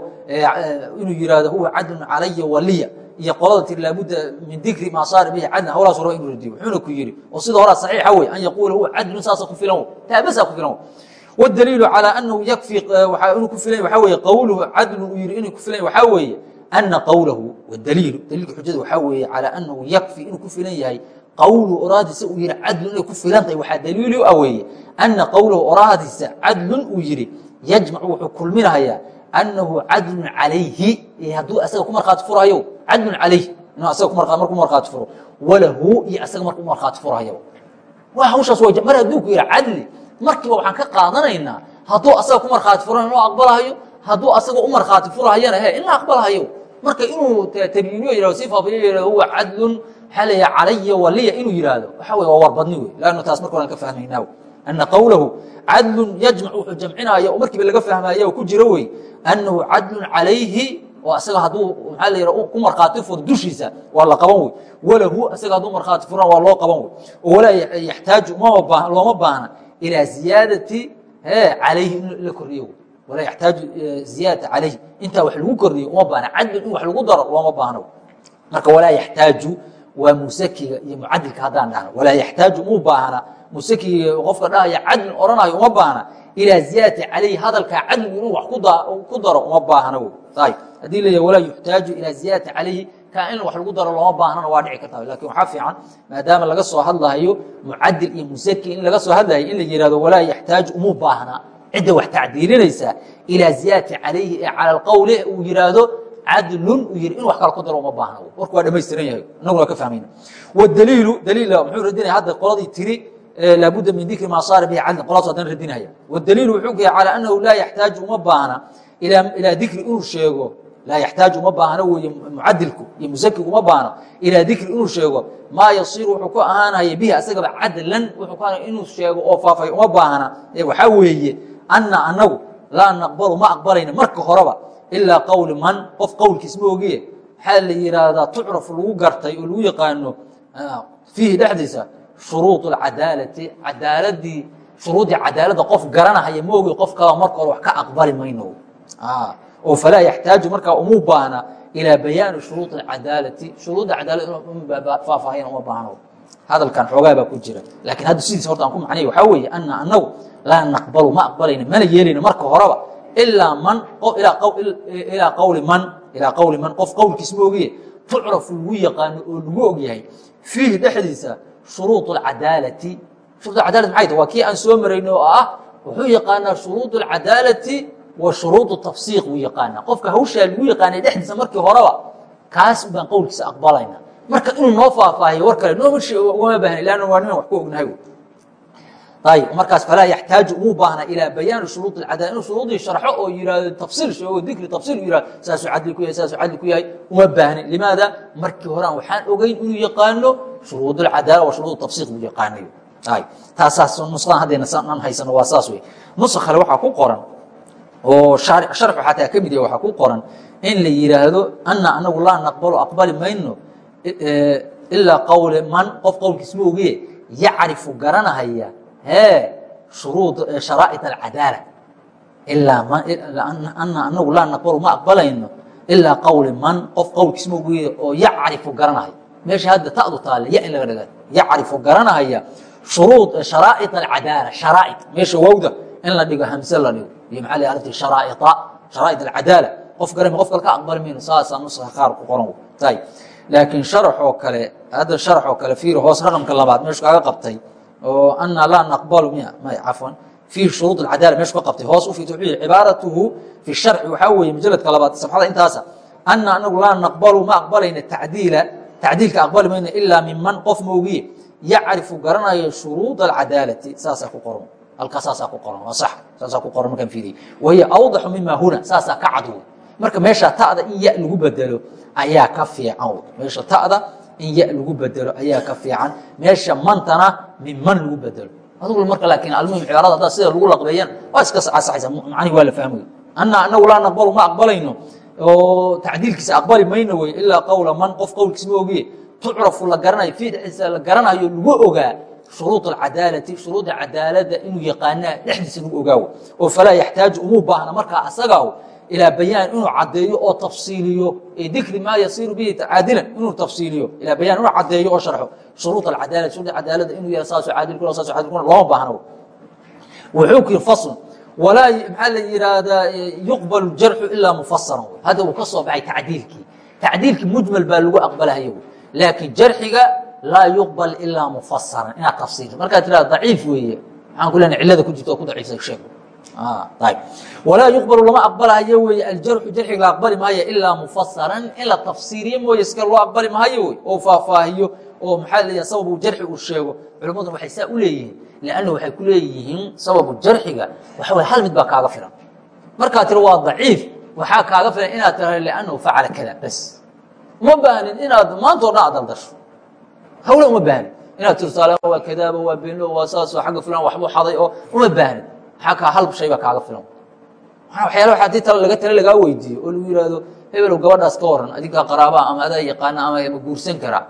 inuu yihahdo huwa cadlun calaya waliya. Iyo qolada tiri laabudda min dikri maa saara bihi cadlan. Hawlahaas raba inuu radiyo wuxuuna ku yidhi oo sida horaa saxiixa wey an yaquula huwa cadlun saasa ku filan taabasaa ku filan wdaliilu calى anahu yakfi inuu ku filan waxaa weeye qowluhu cadlun uu yihi inuu ku filan waxaa weeye ana qowlahu wdaliilu daliilka xujada waxaa weeye calى anahu yakfi inuu ku filan yahay qowlu oraadiisa uu yihi cadlun inay ku filan tahay waxaa daliili u ah weeye ana qowlahu oraadiisa cadlun uu yihi yajmacu wuxuu kulminahayaa anahu cadlun calayhi hadduu asaga ku markhaati furahayo cadlun calayh inuu asaga markuu markhaati furo walahu iyo asaga markuu markhaati furahayo waa hawshaas mar hadduu ku yihi cadli markiiba waxaan ka qaadanaynaa hadduu asaga ku markhaati furana loo aqbalahayo hadduu asaga u markhaati furahayana he in la aqbalahayo marka inuu tabyiiniyo yihahdo si faafiyo yihahdo huwa cadlun maxaa leeya calaya waliya inuu yihahdo waxa wey waa warbadni wey laannu taas marka horan ka fahmaynaa ana qowlahu cadlun yajmac wuxuu jamcinaya oo markiiba laga fahmaya oo ku jiro wey annahu cadlun calayhi oo asaga hadduu maxaa la yidhaha ku markhaati furo dushiisa waa la qaban wey walahu asaga hadduu markhaati furana waa loo qaban wey walaa yaxtaaju looma baahna ilaa ziyaadati calayhi in la kordhiyo walaa yaxtaaju ziyaadata calayhi intaa wax lagu kordhiyo uma baahna cadlun in wax lagu daro looma baahno marka walaa yaxtaaju waa musakiga iyo mucadilka haddaan dhahno walaa yaxtaaju uma baahna. Musakiga qofka dhahaya cadlin odhanayo uma baahna. Ilaa ziyaadati calayhi hadalkaa cadligu inuu wax ku daro uma baahna haddii la walaa yuxtaaju ilaa ziyaadati calayhi ka in wax lagu daro looma baahnana waa dhici karta laakiin waxaa fiican maadaama laga soo hadlahayo mucadil iyo musaki in laga soo hadlahayo in la yihahdo walaa yaxtaaju uma baahna. Cidda wax tacdiilinaysa ilaa ziyaadati calayhi ee cala alqowle uu yihaahdo cadlun uu yihi in wax kale ku daro uma baahna. Warku waa dhamaystiran yahay inaguna ka fahmayna wdaliilu daliil muxuu radinaya hadda qoladii tiri laabudda min dikri maa saara bihi cadlin qoladaas haddana radinaya. Wdaliilu wuxuu kaya calى anahu laa yaxtaaju uma baahna ilaa dikri inuu sheego. Laa yaxtaaju uma baahno weeye mucadilku iyo musakigu uma baahno ilaa dikri inuu sheego. Maa yasiiru wuxuu ku ahaanaya bihi asagaba cadlan wuxuu ku inuu sheego oo faafay uma baahna. Waxaa weeye anna anagu laa naqbalu ma aqbalayna marka horeba ilaa qowli man qof qowlkiis ma ogiye maxaa la yidhaahdaa tucraf lagu gartay oo lagu yaqaano fiihi dhexdiisa shuruud اcadaalati cadaaladii shuruudii cadaaladda qof garanahaya ma ogi qof kala marka hore wax ka aqbali mayno. Oo falaa yaxtaaju markaa uma baahna ilaa bayaani shuruud اcadaalati shuruudda cadaalad faahfaahiyan uma baahno. Hadalkan xoogaa baa ku jira. Lakiin hadda sidiis horta aan ku macnay waxaa weeye ana anagu laa naqbalu ma aqbalayna mana yeelayno marka horeba ilaa man ilaa qowli man ilaa qowli man qof qowlkiis ma ogiye tucraf lagu yaqaano oo lagu og fiihi dhexdiisa shuruud اcadaalati shurud cadaalad maxay ta waa kii aan soo marayno oo ah wuxuu yaqaanaa shuruud اlcadaalati wa shuruud tafsiiq buu yaqaanaa qofka hawshaa lagu yaqaanay dhexdiisa markii horeba kaas baan qowlkiisa aqbalayna marka inuu noo faahfaahiyo war kale nooma ugama baahna lanna waa niman wax ku ognahay ayb markaas falaa yaxtaaju umuu baahna ilaa bayaani shuruud اcadala inuu shuruudii sharxo oo yihahdo tafsiil sheego dikri tafsiil yihahdo saasuu cadli ku yahay saasuu cadli ku yahay uma baahnin limaada markii horaan waxaan ogeyn inuu yaqaano shuruud اlcadaala wa shuruud tafsiiq buu yaqaanayo. Taasaas nusqadan haddayna aan haysano waa saas wey nusq kale waxaa ku qoran oo sharxu xataa ka mid yahay waxaa ku qoran in la yidhaahdo ana anagu laa naqbalo aqbali mayno ilaa qowle man qof qowlkiis ma ogiye yacrifu garanahaya ilaa ana anagu laa naqbalu ma aqbalayno ilaa qowli man qof qowlkiis mogiye oo yacrifu garanayo meesha hadda ta'du taale ya in laga dhiga yacrifu garanahaya shuruud sharaa'id alcadaala sharaa'id meesha wowda in la dhigo hamse la dhigo iyo maxaa la arrintii sharaa'ida sharaa'id alcadaala qof garami qof kale ka aqbali mayno saasaa nuska qaar ku qoran tay laakiin sharax oo kale hadda sharax oo kale fiir hoos raqamka labaad meeshu kaaga qabtay oo ana laa naqbalu miya. May cafwan fiihi shuruud alcadaala meeshu ka qabtay. Hoos u wuxuu yihi cibaaratuhu fi sharci waxaa weeye mujaladka labaad safxada intaasa. Ana anagu laa naqbalu ma aqbalayna tacdiila tacdiilka aqbali mayno ilaa minman qof moogiye. Yacrifu garanayo shuruud alcadaalati saasaa ku qoran. Halkaa saasaa ku qoran. Waa sax. Saasaa ku qoran markaan fiiriyey wahiya awdaxu mima huna. Saasaa ka cad wey marka meesha ta'da in ya lagu bedelo ayaa ka fiican. Meesha ta'da in ya lagu bedelo ayaa ka fiican. Meesha mantana min man lagu bedelo. Adugu marka laakiin almuhim cibaarada haddaa sida lagu laqbeeyaan waa iska saxaysa macnihi waa la fahmay anna anagu laa naqbalu ma aqbalayno. Oo tacdiilkiisa aqbali mayno wey ilaa qowla man qof qowlkiisa ma ogiye. Tucrafu la garanayo fiidciisa la garanayo lagu ogaa shuruud acadaalati shuruudda cadaalada inuu yaqaanaa dhexdiisa lagu ogaawo oo falaa yaxtaaju umuu baahna markaa asagaaw ilaa bayaan inuu caddeeyo oo tafsiiliyo dikri maa yasiiru bihi caadilan inuu tafsiiliyo ilaa bayaan inuu caddeeyo oo sharxo shuruud alcadaala shuruudda cadaalada inuu yahay saasoo caadil kuna saasoo caadil kuna looma baahna wuxuu ku yiri faslun walaa maxaa la yidhaahdaa yuqbalu jarxu ilaa mufasaran hadda uu ka soo baxay tacdiilkii tacdiilkii mujmal baa lagu aqbalahayo laakiin jarxiga laa yuqbal ilaa mufasaran inaad tafsiirto markaad tirahda daciif weeye maxaan ku lena cillada ku jirta oo ku daciifsa sheeg ayb walaa yuqbalu lama aqbalahayo weeye. Aljarxu jarxiga la aqbali maayo ilaa mufasaran in la tafsiiriyo mooye iska loo aqbali maayo wey oo faahfaahiyo oo maxaa leeyahay sababu jarxi uu sheego. Culimmaduna waxay saa u leeyihiin lanna waxay ku leeyihiin sababu jarxiga. Waxa way hal mid baa kaaga filan. Markaad tiro waa daciif. Waxaa kaaga filan inaad tira liannahu facala kada bas. Uma baahnin inaad maantao dhan aad daldasho hawle uma baahnin inaad tiro tusaale waa kadaaba waa beeno waa saasoo xagga filan waxbuu xaday oo uma baahnin maxaa kaa hal shay baa kaaga filan. Waxyaala haddii tala laga tale lagaa weydiiyo oo lagu yihahdo hebelow gabadhaas ka waran adigaa qaraabaa ama adaa yaqaana ama ma guursan karaa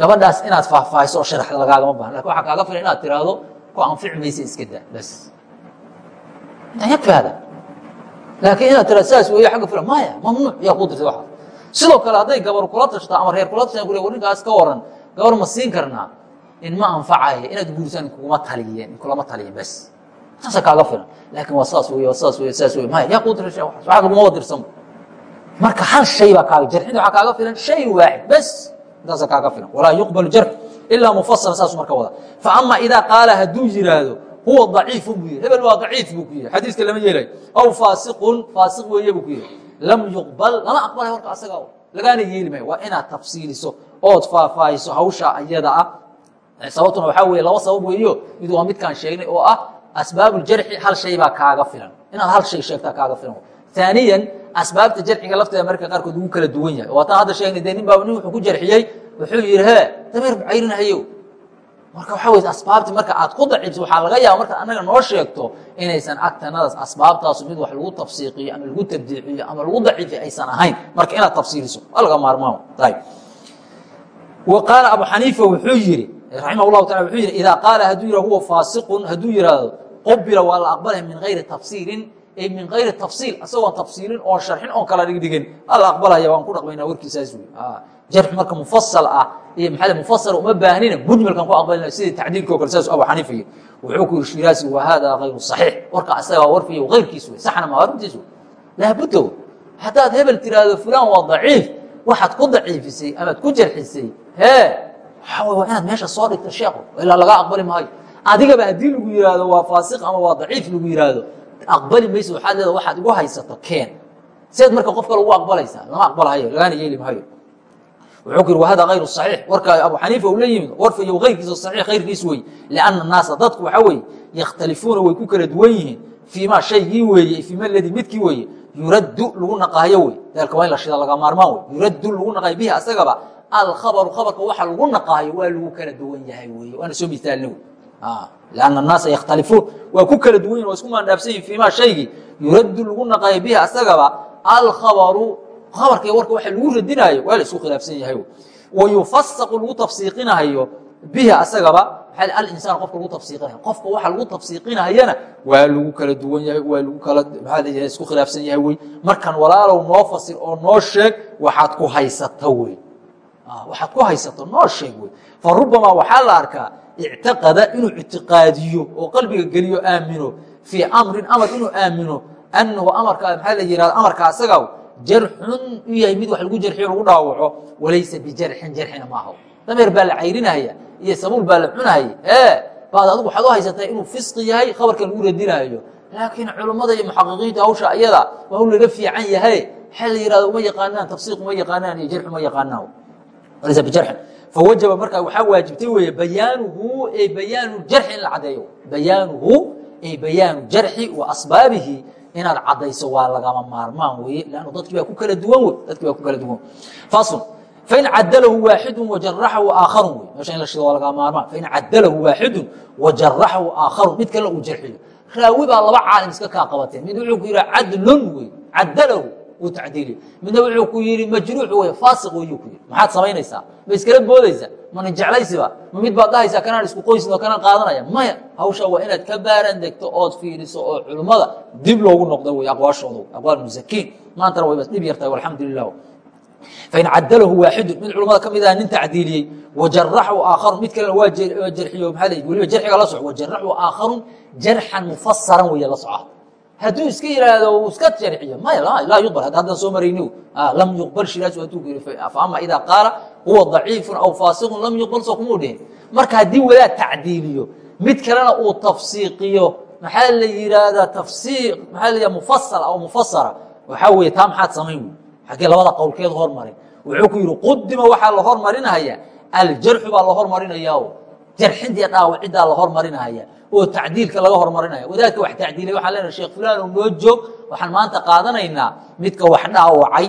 gabadhaas inaad faahfaahiso oo sharaxda lagaagama baahan laakiin waxaa kaaga filan inaad tiraahdo ku anfici maysa iska daa bas. Yakfi hada? Laakiin inaad tiraado saas weeye agga filan maya mamnuuc yaa kuu dirtay waxaas. Sidoo kale hadday gabar kula tashto ama reer kula tashta kule warninkaas ka waran gabar ma siin karnaa in ma anfacayo inaad guursan kuguma taliyeen kulama taliyen bas saasa kaaga filan laakiin waa saas wey waa saas wey saas wey maya yaa dirtay waa laguma wadirsan marka hal shay baa kaaga jarxinta waxaa kaaga filan shay waaxid bas intaasa kaaga filan. Walaa yuqbal jarx ilaa mufasala saasu marka wada. Faama idaa qaala hadduu yiraahdo huwa daciifu buu yidhi. Hebel waa daciif buu ku yidhi. Xadiiska lama yeelayo aw faasiqun faasiq weeye buu ku yidhi. Lam yuqbal lama aqbalay warka asaga lagaana yeeli maayo. Waa inaad tafsiiliso ood faahfaahiso hawsha ayada ah. Sababtuna waxaa weeye laba sabab weeyo. Mid waa midkaan sheegnay oo ah asbaabuuljarxi hal shay baa kaaga filan inaad hal shay sheegtaa kaaga filan aaniyan asbaabta jarxiga lafteeda marka qaarkood ugu kala duwan yahay waataan hadda sheegnay de nin baa nin wuxuu ku jarxiyey wuxuu yidhi he dameer bacayrinahayo marka waxaa wey asbaabti marka aad ku daciifso waxaa laga yaaba markaad annaga noo sheegto inaysan agtanadaas asbaabtaasu mid wax lagu tafsiiqiyo ama lagu tabdiiciyo ama lagu daciifiyo aysan ahayn marka inaad tafsiiriso waa laga maarmaamo ayb wa qaala abu xaniifa wuxuu yidhi raximah llahu taala wuxuu yidhi idaa qaala hadduu yihah huwa faasiqun hadduu yidhaahdo qubila waa la aqbalaya min gayri tafsiirin ay min gayri tafsiil isagoon tafsiilin oon sharxin oon kala dhigdhigin ala aqbalaya waan ku dhaqmaynaa warkiisaas wey jarx marka mufasal ah iyo maxaa mufasal uma baahnina mujmalkan ku aqbalina sidii tacdiilka o kale saas abu xaniifa yiri wuxuu ku yiri shiraasi wa hada gayru saxiix? Warka asagaa warfiyo gayrkiis wey saxna ma arrintiis wey laabudda wey haddaad hebel tiraahdo fulaan waa daciif. Waxaad ku daciifisay amaad ku jarxisay. Hee waxaa wey waa inaad meesha soo dhigta sheekhu ilaa laga aqbali maayo adigaba haddii lagu yihahdo waa faasiq ama waa daciif lagu yihahdo aqbali mayso waxaad leeda waxaad igu haysato keen. Seed marka qof kale ugu aqbalaysaa lama aqbalahayo lagaana yeeli maayo wuxuu ku yiri wahada hayru saxiix. Warka abu xaniifa uu la yimid warfayo kayrkiisa saxiix kayrkiis wey lianna annaasa dadku waxaa weeye yakhtalifuuna way ku kala duwan yihiin. Fii ma shaygii weeye fii ma ladii midkii weeye yuraddu lagu naqaayo wey daalka waa in la shida laga maarmaan wey yuraddu lagu naqaayo bihi asagaba alkhabaru khabarka waxa lagu naqaayo waa lagu kala duwan yahay weye waana soo mithaalna wey لأن الناaس يkتaلiفuun waa ku kala duwan yihin waa isku maandhaafsan yihin فيma shaygii yuraddu lagu naqayo bihi asagaba alkhabaru khabarka warka waxa lagu radinaayo waa la isku khilaafsan yahay wayufasaqu lagu tafsiiqinahayo bihi asagaba alinsaan qofka lagu tafsiiqinaya qofka waxa lagu tafsiiqinayana waa lagu kala duwan yahay waa lagu kala maxaa la isku khilaafsan yahay wey markan walaalow noo fasir oo noo sheeg waxaad ku haysato wey waxaad ku haysato noo sheeg wey fa rubamaa waxaa la arkaa ictiqada inuu ictiqaadiyo oo qalbiga geliyo aamino fii amrin amar inuu aamino anahu amarkaa maxaa la yihahda amarka asaga jarxun u yahay mid wax lagu jarxiyo lagu dhaawaco walaysa bijarxin jarxina maaha dameer baa la cayrinaya iyo sabuul baa la cunahaya e baad adigu waxaad u haysataa inuu fisqi yahay khabarkan lagu radinaayo laakiin culummada iyo muxaqiqiinta hawsha iyada waa u laga fiican yahay waxaa la yihahda uma yaqaanaan tafsiiq uma yaqaanaan iyo jarx uma yaqaanaan walaysa bijarxin fawajaba markaa waxaa waajibtay weeye bayaanuhu ee bayaanu jarxi in la caddeeyo bayaanuhu ee bayaanu jarxi wa asbaabihi inaad caddayso waa lagama maarmaan weye lannu dadkii baa ku kala duwan wey dadkii baa ku kala duwan faslun fain cadalahu waaxidu wajaraxahu aakharu wey meesha in la shido waa lagama maarmaan fain cadalahu waaxidu wajaraxahu aakharu mid kale uu jarxiyo raawi baa laba caalim iska kaa qabateen mid wuxuu ku yidhi cadlun wey cadalahu wuu tacdiiliy midna wuxuu ku yidhi majruux wey faasiq weyuu ku yidhi maxaad samaynaysaa ma iskala boodaysa mana jeclaysiba ma mid baad dhahaysaa kanaan isku qoysin oo kanaan qaadanaya? Maya hawsha waa inaad ka baaran degto ood fiiriso oo culummada dib loogu noqdo wey aqwaashooda aqwaal musakiin maantana wayba dhib yartahay alxamdu lilah fain cadalahu waaxidu mid culamada ka mid ah nin tacdiiliyey wajaraxu aakharu mid kalena waa jarxiyo maaa l weliba jarxiga la soco. Wajaraxu aakharun jarxan mufasaran weeye la soca hadduu iska yihaahdo uu iska jarxiyo maya laa yuqbal haddaan soo marayni lam yuqbal shiraasu hadduu yiri faama idaa qaala huwa daciifun aw faasiqun lam yuqbal soo kumuu dhihin marka haddii wadaad tacdiiliyo mid kalena uu tafsiiqiyo maxaa la yidhaahdaa tafsiiq maxaa la yidhaha mufasal aw mufasara waxaa weeye taa maxaad samayn wey. Xaggee labada qowlkeed hormarin. Wuxuu ku yidhi qudima waxaa la hormarinahaya aljarxu baa la hormarinaya jarxintiiyo dhaawaciddaa la hormarinahaya oo tacdiilka laga hormarinaya wadaadka wax tacdiilay waxaan leenahay sheekh fulaan oo noo joog waxaan maanta qaadanaynaa midka wax dhaawacay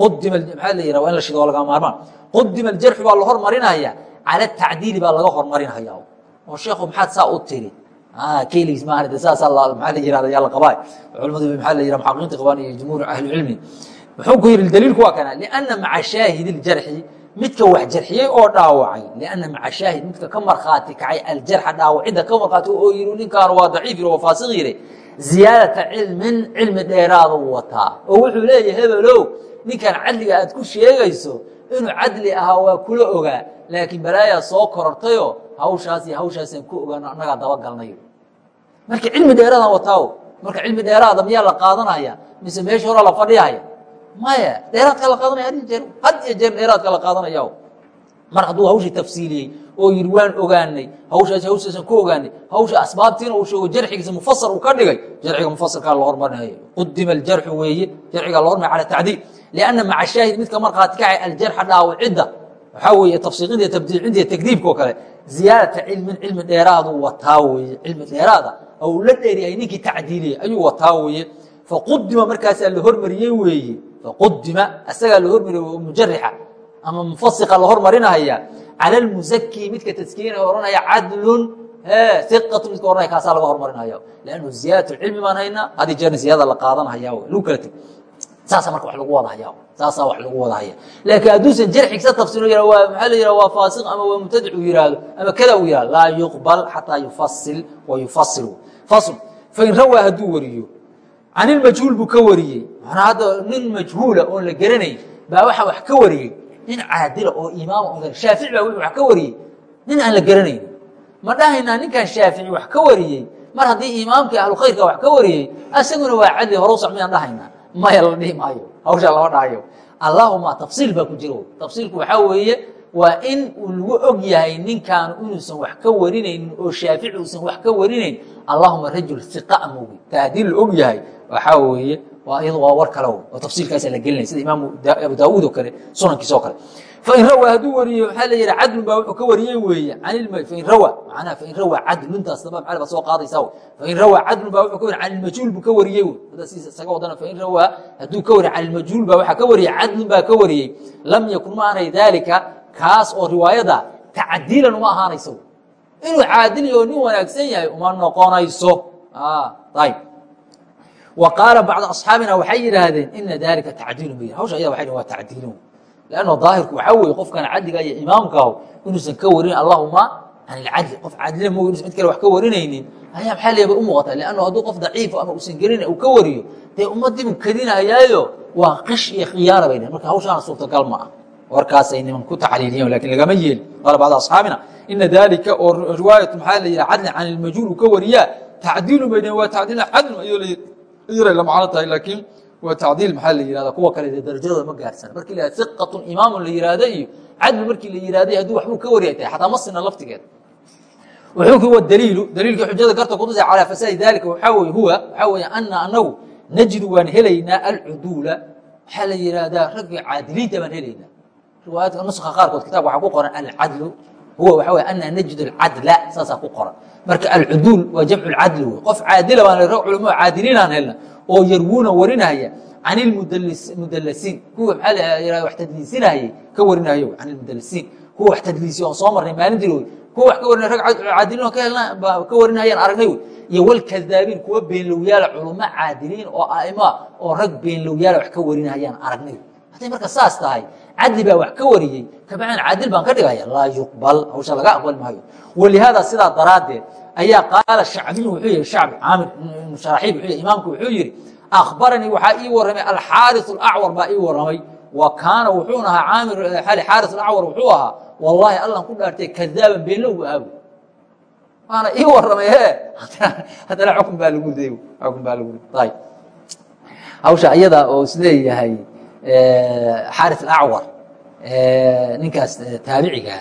qudima maxaa la yidhaha waa in la shido laga maarmaan. Qudima aljarxu baa la hormarinaya cala tacdiili baa laga hormarinaya oo sheekhu maxaad saa u tiri? Keligiis maahan de saasaa maxaa la yiraha midka wax jarxiyey oo dhaawacay lianna maca shaahid midka ka markhaati kacay aljarxa dhaawacidda ka markhaati oo yidhi ninkaan waa daciif yiri waa faasiq yiri ziyaadata cilmin cilmi dheeraadu wataa. Oo wuxuu leeyahay hebelow ninkan cadliga aad ku sheegayso inuu cadli ahaa waa kula ogaa laakiin balaayaa soo korortayoo hawshaas iyo hawshaasaan ku ogaano annagaa dabagalnayo marka cilmi dheeraadaan wataawo marka cilmi dheeraada miyaa la qaadanaya mise meesha hora la fadhiyahaya maya dheeraadka la qaadanaya had jeer had iyo jeer dheeraadka la qaadanaya mar hadduu hawshii tafsiiliyey oo yidhi waan ogaanay hawshaas hawshaasaan ku ogaanay hawsha asbaabtiina uu sheego jarxigiisa mufasar uu ka dhigay jarxiga mufasarkaa la hormarinayo. Qudima aljarxu weeye jarxigaa la hormaya cala tacdiil. Lianna maca shaahid midka markhaati kacay aljarxa dhaawacidda waxaa weeye tafsiiqinta iyo tabdiicinta iyo takdiibka oo kale ziyaadata cilmin cilmi dheeraadu wataa weeye cilmi dheeraada. Ou la dheeryahay ninkii tacdiiliyey ayuu wataa weeye. Faqudima markaasaa la hormariyey weeye faqudima asagaa la hormariyey mujarixa ama mufasiqa la hormarinahaya cala almusaki midka taskiinaya ohanaya cadlun iqatu midka ohanaya kaasaa laga hormarinaya lannu ziyaadat cilmi baan haynaa haddii jeerna ziyaada la qaadanahaya lagu kala teg saasa marka wa lagu wadahaya saasaa wax lagu wadahaya. Laakiin hadduusan jarxigsa tafsiro ya waa maxaa la yihah waa faasiq ama waa mubtadic uu yihahdo ama kada uu yihahdo laa yuqbal xataa yufasil wa yufasil. Fasl fain rawaa hadduu wariyo can ilmajhuul buu ka wariyey. Manaa hadda nin majhuula oon la geranayn baa waxa wax ka wariyey. Nin caadila oo imaama o shaafici baa wuxuu wax ka wariyey. Nin aan la geranayn ma dhahaynaa ninkan shaafici wax ka wariyey? Mar haddii imaamkii ahlu khayrka wax ka wariyey asaguna waa cadli soc miyaan dhahaynaa? Maya la dhihi maayo. Hawshaa lama dhahayo allahuma tafsiil baa ku jiro. Tafsiilku waxaa weeye waa in uu lagu og yahay ninkaanu inuusan wax ka warinaynin oo shaafici uusan wax ka warinayn. Allahuma rajul iqa mogi ta haddii la og yahay waxaa weeye waa iyado waa war kale oo tafsiilkaasa la gelinaya sida imaamu abu daawuud oo kale sunankiisa oo kale fain rawa hadduu wariyo waxaa la yihi cadlun baa wuxuu ka wariyey weeye fain rawa manaa fain rawa cadluntaas daba maal baa soo qaadaysaa fain rawa cadlun baa wuxuu ka wariy can ilmajhuul buu ka wariyey hada si isaga wadana fain rawa hadduu ka wariy can ilmajhuul baa waxaa ka wariyey cadlun baa ka wariyey. Lam yakun ma aanay daalika kaas oo riwaayada tacdiilan uma ahaanayso. Inuu caadil oo nin wanaagsan yahay uma noqonayso. Ayb wa qaala bacdu asxaabina waxay yidhaahdeen ina dalika tacdiilun ba hawsha ayada waxay waa tacdiilun. Lanno daahirku waxaa weeye qofkan cadliga iyo imaamkaahu inuusan ka warin allahuma can ilcadli qof cadlina moogi mid kale wax ka warinaynin ayaa maxaa leeba u muuqata? Leannu hadduu qof daciifo ama uusan gelin uu ka wariyo dee ummadiibu kadinayaayo waa qish iyo khiyaana bay dhehen marka hawshaana suurtagal ma ah warkaasay niman ku tacliiliyen laakiin lagama yeelin. Qaala bacd asxaabina ina dalika oo riwaayatu maxaa la yiha cadlin can ilmajhuul uu ka wariyaa tacdiilu bay dhehen waa tacdiil cadl ayay la macno tahay laakiin waa tacdiil maxaa la yihahda kuwa kale darajadooda ma gaarsana markii la iqatun imaamun la yihahda iyo cadli markii la yihahday hadduu waxbuu ka wariya tahay xataa ma sina laftigeeda wuxuu daliilu daliilkii xujada garta kutusa calaa fasaadi dalika waxaa weye huwa waxaa weeye ana anagu najidu waan helaynaa alcuduula waxaa la yihahdaa raggii caadiliinta baan helaynaa. Riwaayaadka nuska qaarkood kitabka waxaa ku qoran alcadlu huwa waxaa weye ana najid alcadla saasaa ku qoran marka alcuduul waa jamcu lcadli wey qof caadila baan rag culamo caadiliinaan helna oo yarwuuna warinaya can ilmudalasiin kuwa maxaa wax tadliisinayay ka warinaya can ilmudalisiin kuwa wax tadliisiya oon soo marnay maalintii wey kuwa wax ka warinay rag caadiliin oo ka helna ka warinayaan aragnay wey iyo walkadaabiin kuwa beenlowyaala culamo caadiliin oo aima oo rag beenlowyaala wax ka warinayaan aragnay hadday marka saas tahay cadli baa wax ka wariyey. Kabacdin caadil baan ka dhigaya laa yuqbal hawsha laga aqbali maayo. Walihaada sidaa daraaddeed ayaa qaala shacbiyu wuxuu yihi shacbi caamir sharaxiib wuxuu yihi imaamku wuxuu yihi akhbaranii waxaa ii warramay alxaaris alacwar baa ii warramay wa kaana wuxuuna ahaa caamir xali xaaris alacwar wuxuu ahaa wallaahi allan ku dhaartay kadaaban beenlow aabu waana ii warramay he haddana xukun baa lagu day xukun baa lagu ayb hawsha iyada oo is leeyahay xaaris alacwar ninkaas taabiciga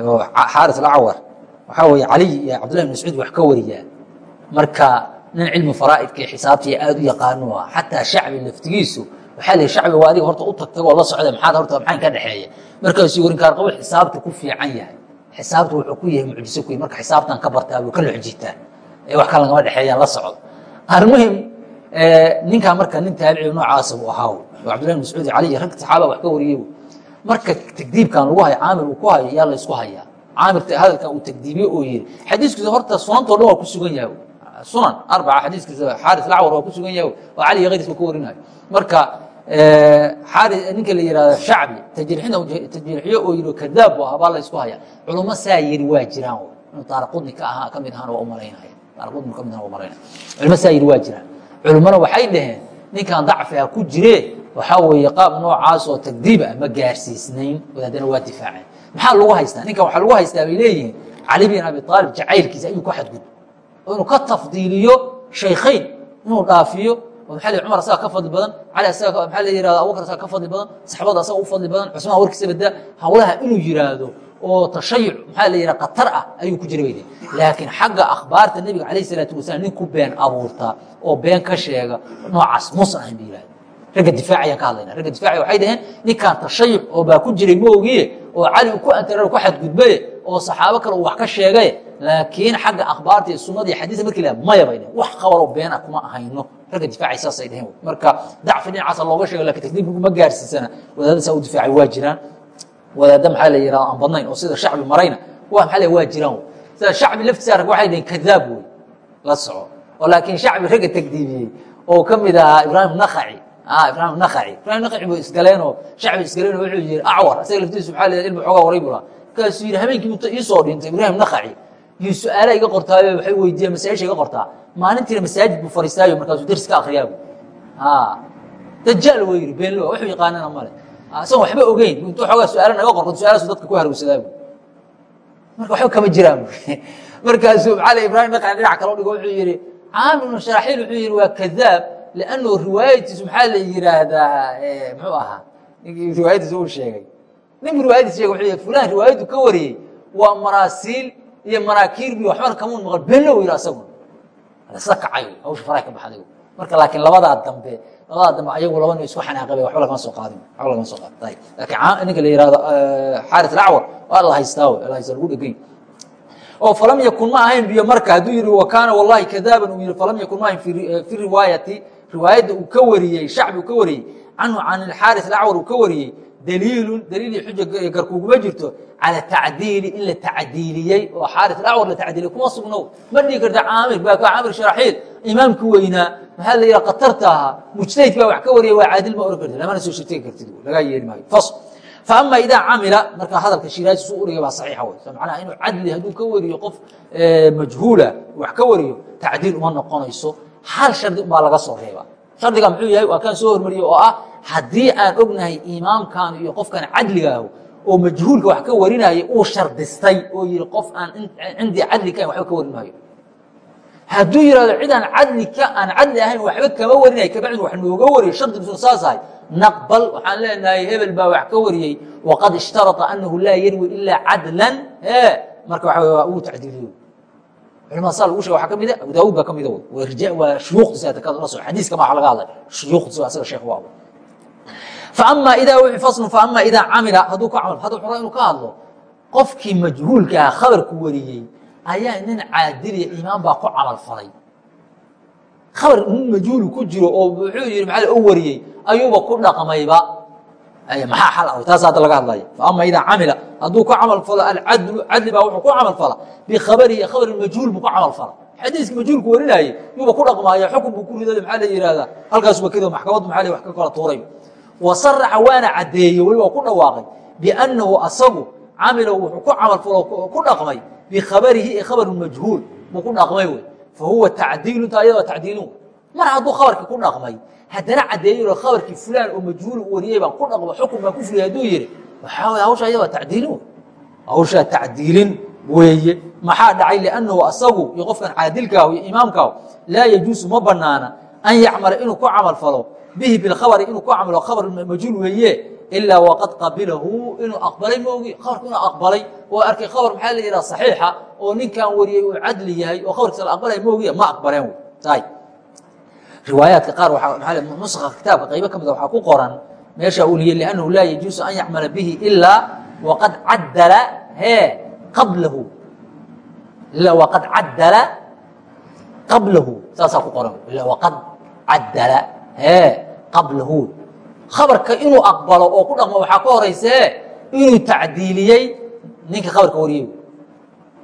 oo xaaris alacwar waxaa weeye cali iyo cabdullahi bin mascuud wax ka wariyaa marka nin cilmi faraa'idka xisaabtii aad u yaqaanu ah xataa shacbi laftigiisu waxaa la shacbi waa adiga horta u tagtagoo la socda maxaad horta maxaan ka dhexeeya? Markaasuu warin kaar qabo xisaabta ku fiican yahay. Xisaabta wuxuu ku yahay mucjiso ku yahay marka xisaabtan ka bartaa buu ka loxjitaa ee wax kale lagama dhexeeyaan la socdo. Almuhim ninkaa marka nin taabici noocaasa buu ahaa cabdullahi bin mascuud cali iyo rag saxaaba wax ka wariyey marka tagdiibkan lagu hayo caamir uu ku hayo yaa la isku hayaa. Caamirta hadalkan uu tagdiibiye oo yiri. Xadiiskiisa horta sunantao dhan waa ku sugan yahay. Sunan arbaca xadiiskiisa xaaris lacwar waa ku sugan yahay oo cali iyo kayrisba ka warinayo. Marka ninka la yihahdo shacbi tajriixiyo oo yiri kadaab bu ahaa baa la isku hayaa. Culummo saa yiri waa jiraan inuu taaraqudni ka ahaa ka mid ahaana waa u malaynaya taaraqudni ka mid ahana waa u malaynaya culummo saa yiri waa jiraan. Culummona waxay dhaheen ninkan dacfiha ku jire waxaa weeye qaab noocaas oo tagdiib ah ma gaarsiisnayn wadaadana waa difaaceen maxaa lagu haystaa? Ninkan waxaa lagu haystaa bay leeyihiin cali bin abi aalib jacaylkiisa ayuu ku xadgud oo inuu ka tafdiiliyo shaykhayn inuu dhaafiyo oo maaa l cumar asaga ka fadli badan cali asaga maaa la yihahdo abubakar asaga ka fadli badan saxaabada asaga u fadli badan cusmaan warkiisa badaa hawlaha inuu yiraahdo oo tashayuc maxaa la yihah khatar ah ayuu ku jira bay laakiin xagga akhbaarta nebiga calayh isalaatu wasalaam nin ku been abuurta oo been ka sheega noocaas muusan ahayn ba yihahda ragga difaacayaan ka hadlayna. Ragga difaacaya waxay dhaheen ninkan tashayuc oo baa ku jiray moogiye oo cali ku antara ku xadgudbaye oo saxaabo kale uu wax ka sheegaye laakiin xagga akhbaarta iyo sunada iyo xadiisa markii la maya bay dhaheen. Wax qabaroo beena kuma ahayno. Ragga difaacay saasay dhaheen. Marka dacfi dhinacaasa looga sheego laakiin takdiibku ma gaarsiisana. Wadaadda saa u difaacay waa jiraan. Wadaadda maxaa la yihahda aan badnayn oo sida shacbi marayna waa maxaa la waa jiraan sida shacbi laftiisa rag waxay dhaheen kadaab wey. La soco. Oo laakiin shacbi ragga tagdiibiyey oo ka mid ahaa ibraahim nakhaci ibrahim nakhaci ibrahim nakhaci bu isgaleenoo shacbi isgaleen wuxuu yihi acwar. Asaga laftiisu maxaa la ilmi xoogaa waray buu lahaa. Markaasuu yidhi habeenkii muta iisoo dhintay ibraahim nakhaci iyo su'aala iga qortaayo waxay weydiiyeen masaa'isha iga qortaa. Maalintiina masaajid buu fariistaayo markaasuu ders ka akriyaabu dajaal waa yidhi beenloa wuxuu yaqaanana male asagon waxba ogeyn intuu xoogaa su'aala naga qorto su'aalaasu dadka ku harowsadaabu marka waxba kama jiraan markaasuu maxaa ibrahim nakhaci dhinac kaloo dhigo wuxuu yihi caamir ibnu sharaxiil wuxuu yihi waa kadaab lannu riwaayatiisu maxaa la yihaahdaa muxuu ahaa ninkii riwaayadiisa uu sheegay ninku riwaayadiis sheegay wuxuu yihi fulan riwaayaddu ka wariyey waa maraasiil iyo maraakiir bi waxbana kamuun maqal beenlo yidhi asagu lasla kacay hawsha faraha ka baxday marka laakiin labadaa dambe labadaa dambe ayagu laba nin isku xanaaqabay waxba lagama soo qaadin waxba lagama soo qaadin laakiin ninka la yihahdo xaaris alacwar waa la haystaa wey la haysta lagu dhegay oo falam yakun ma ahayn biyo marka hadduu yihi wa kaana wallahi kadaaban uu yihi falam yakun ma ahayn fi riwaayati riwaayadda uu ka wariyey shacbi ka wariyey canhu can alxaaris alacwar uu ka wariyey daliilun daliil iyo xuja garkuguma jirto cala tacdiili in la tacdiiliyey oo xaaris alacwar la tacdiiliyey kuma sugnow ma dhigi karta caamir baa ka caamir sharaxiil imaamki weynaa maxaa la yidhaha khatarta ahaa mujtahid baa wax ka wariyay waa caadil ma oran kartid lamana soo sheegtegi kartid lagaa yeeli maayo. Faama idaa camila marka hadalka shiraazi su uriga baa saxiixa wey macnaha inuu cadli hadduu ka wariyo qof majhuula wax ka wariyo tacdiil uma noqonayso hal shardi ubaa laga soo reebaa shardiga muxuu yahay waa kaan soo hormariyey oo ah haddii aan ognahay imaamkan iyo qofkan cadligaahu oo majhuulka wax ka warinaya uu shardistay oo yihi qof aan cindii cadli ka waba ka warin maayo. Hadduu yihahdo cid aan cadli ka aan cadli ahayn waxba kama warinay kabacdi wax nooga wariyo shardigiisuna saasahay naqbal waxaan leenahay hebel baa wax ka wariyey. Waqad ishtarطa anahu laa yarwi ilaa cadlan. Marka waa uu tacdiiliyo culamada saa lagu shega waa ka mida abu daawud baa ka mida waa shuyuukhdiisa la so xadiiska ma laga hadlay. Waa faama idaa faslu faama idaa camila hadduu ka camal hadda wuxuu inuu ka hadlo qofkii majhuulka ah khabarku wariyey ayaa nin caadiliya imaam baa ku camal falay. Khabar nin majhuulu ku jiro oo wuxuu yihi maxaa u wariyey? Ayuuba ku dhaqmayba maxaa xal ah? Taas hadda laga hadlaya faama idaa camila hadduu ku camal falo alcadlu cadli baa wuxuu ku camal fala. Bikhabarihi khabari majhuul buu ku camal fala. Xadiiska majhuulku warinayey yuuba ku dhaqmaaya xukun buu ku riday maxaa la yihahdaa halkaasuba kado maxkamaddu maa wax ka kala tuuray wasaraxa waana caddeeyey weliba ku dhawaaqay biannahu asagu camila wuxuu ku camalfalo ku dhaqmay bikhabarihi ee khabaru majhuul buu ku dhaqmay wey. Fa huwa tacdiilunta ayadoo tacdiilin mar hadduu khabarkii ku dhaqmay haddana caddeeyo khabarkii fulaan oo majhuul wariyey baan ku dhaqmo xukun baan ku fuliyay hadduu yihi waxaa wey hawsha ayada waa tacdiilin wey hawshaa tacdiilin weeye. Maxaa dhacay? Liannahu asagu iyo qofkan caadilkaahu iyo imaamkaahu laa yajuusu ma banaana an yacmala inuu ku camal falo. Bihi bilkhabari inuu ku camalo khabar majhuul weeye ilaa waqad qabilahu inuu aqbalay moogi. Khabarku inuu aqbalay oo arkay khabar maxaa la yidhaha saxiixa oo ninkan wariyey uu cadli yahay oo khabarkiisa la aqbalay moogiya ma aqbaleen wey riwaayaadka qaar nuska kitaabka qaybo ka mida waxaa ku qoran meesha uu liye liannahu laa yajuusu an yacmala bihi ilaa waqad caddala hee qablahu. Ilaa waqad caddala qablahu. Saasaa ku qoran. Ilaa waqad caddala qablahu. Khabarka inuu aqbalo oo ku dhaqmo waxaa ka horayse inuu tacdiiliyey ninka khabarka wariyey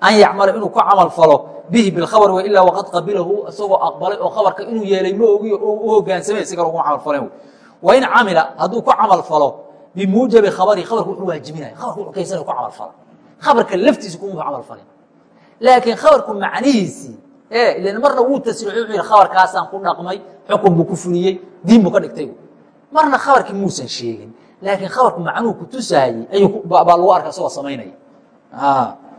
an yacmala inuu ku camal falo bihi bilkhabar w ilaa waqad qabilahu isagoo aqbalay oo khabarka inuu yeelay ma oo u hogaansamay isaga laguma camal falen wain camila hadduu ku camal falo bimuujabi khabari khabarka wuxuu waajibinaya. Khabarka wuxuu keensanaya ku camal fala. Khabarka laftiisa kuma camal falin laakiin khabarku macnihiisii e ilan marna wuu tasriixi wuxuu yihi khabarkaasaan ku dhaqmay xukun buu ku fuliyey diin buu ka dhigtay. Marna khabarkii muusan sheegin laakiin khabarku macnuhu kutusahayey ayuu baa lagu arka isagoo samaynaya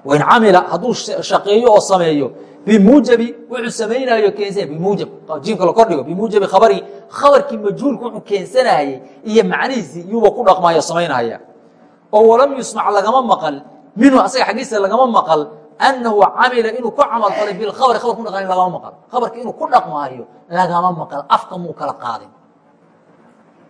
wain camila hadduu shaqeeyo oo sameeyo bimuujabi wuxuu samaynayo keensanaya bimuujab jiimka la kordhigo bimuujabi khabari khabarkii majhuulka wuxuu keensanayey iyo macnihiisii iyuuba ku dhaqmayo samaynaya oo walam yusmac lagama maqal minhu asaga xaggiisa lagama maqal annahu camila inuu ku camal falay bilkhabari khabar ku dhaqmay lagama maqal khabarka inuu ku dhaqmaayo lagama maqal afka muu kala qaadin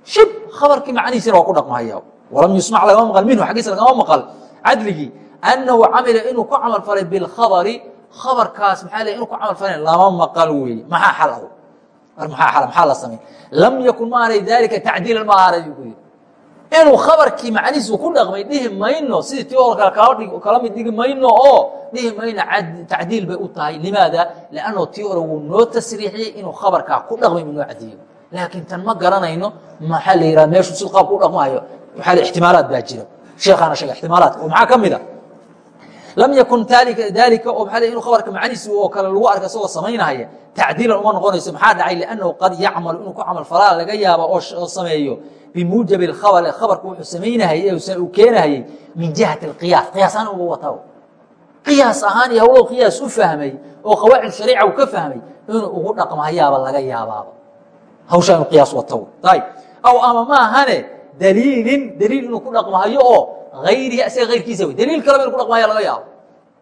shib khabarkii macnihiisina waa ku dhaqmahaya walam yusmac lagama maqal minhu xaggiisa lagama maqal cadligii annahu camila inuu ku camal falay bilkhabari khabarkaas maxaa le inuu ku camal falay lama xal ah war maxaa xal maxaa la samay lam yakun maanay daalika tacdiilan ma ahaanay buu ku yidhi inuu khabarkii macnihiisu ku dhaqmay dhihi mayno sidii tii oo kale kala mid dhigi mayno oo dhihi mayno tacdiil bay u tahay limaada lianno tii wuu noo tasriixiyey inuu khabarkaa ku dhaqmay buu noo cadiyo laakiin tan ma garanayno maxaa la yidhaha meeshu sid qaabku u dhaqmaayo waxaa la ixtimaalaad baa jira sheekhaana sheega ixtimaalaadka oo maxaa ka mid a lam yakun daalika oo maxaa inu khabarka macaniisi oo kale lagu arka isagoo samaynahaya tacdiilan uma noqonayso maxaa dhacay? Liannahu qad yacmalu inuu ku camal falaa laga yaaba oo sameeyo. Bimuujabi alkhabar khabarka wuxuu samaynahayey uu keenahayey min jihati alqiyaas. Qiyaas ahaan uga wata qiyaas ahaan iyo hawlow qiyaas u fahmay oo qawaacid shariica uu ka fahmay inuu ugu dhaqmahayaaba laga yaabaaba hawshaa inu qiyaas wata aw ama maahane daliilin daliil inuu ku dhaqmahayo oo ayrihi asaga ayrkiisa w daliil kaleba inu ku dhaqmahaya laga yaabo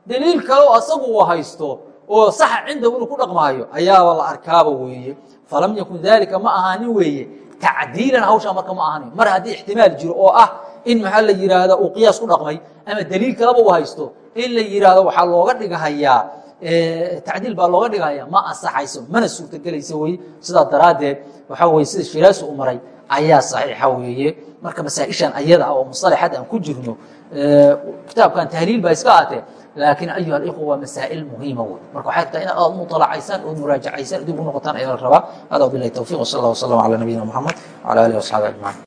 daliil kale oo asagu uu haysto oo saxa cindahu inuu ku dhaqmaayo ayaaba la arkaaba weeye falam yakun daalika ma ahaanin weeye tacdiilan hawshaa marka ma ahanin mar haddii ixtimaal jiro oo ah in maxaa la yidhaahda uu qiyaas ku dhaqmay ama daliil kaleba uu haysto in la yidhaahdo waxaa looga dhigahayaa tacdiil baa looga dhigaya ma ansaxayso mana suurtagelaysa weye sidaa daraaddeed waxaa weye sida shiraasi u maray ayaa saxiixa weeye marka masaaishan ayada oo mualaad aan ku jirno kitaabkan tahliil baa iska aatee laakiin ayuha ikwa waa masaail muhiima wey marka waxay taa inaad mualacaysaan oo muraajacaysaan dib noqotaan ayaa la rabaa. Hada bilahi towfiq wsal la waslm ala nabiyina mxamed wala alih wasaxbi ajmaciin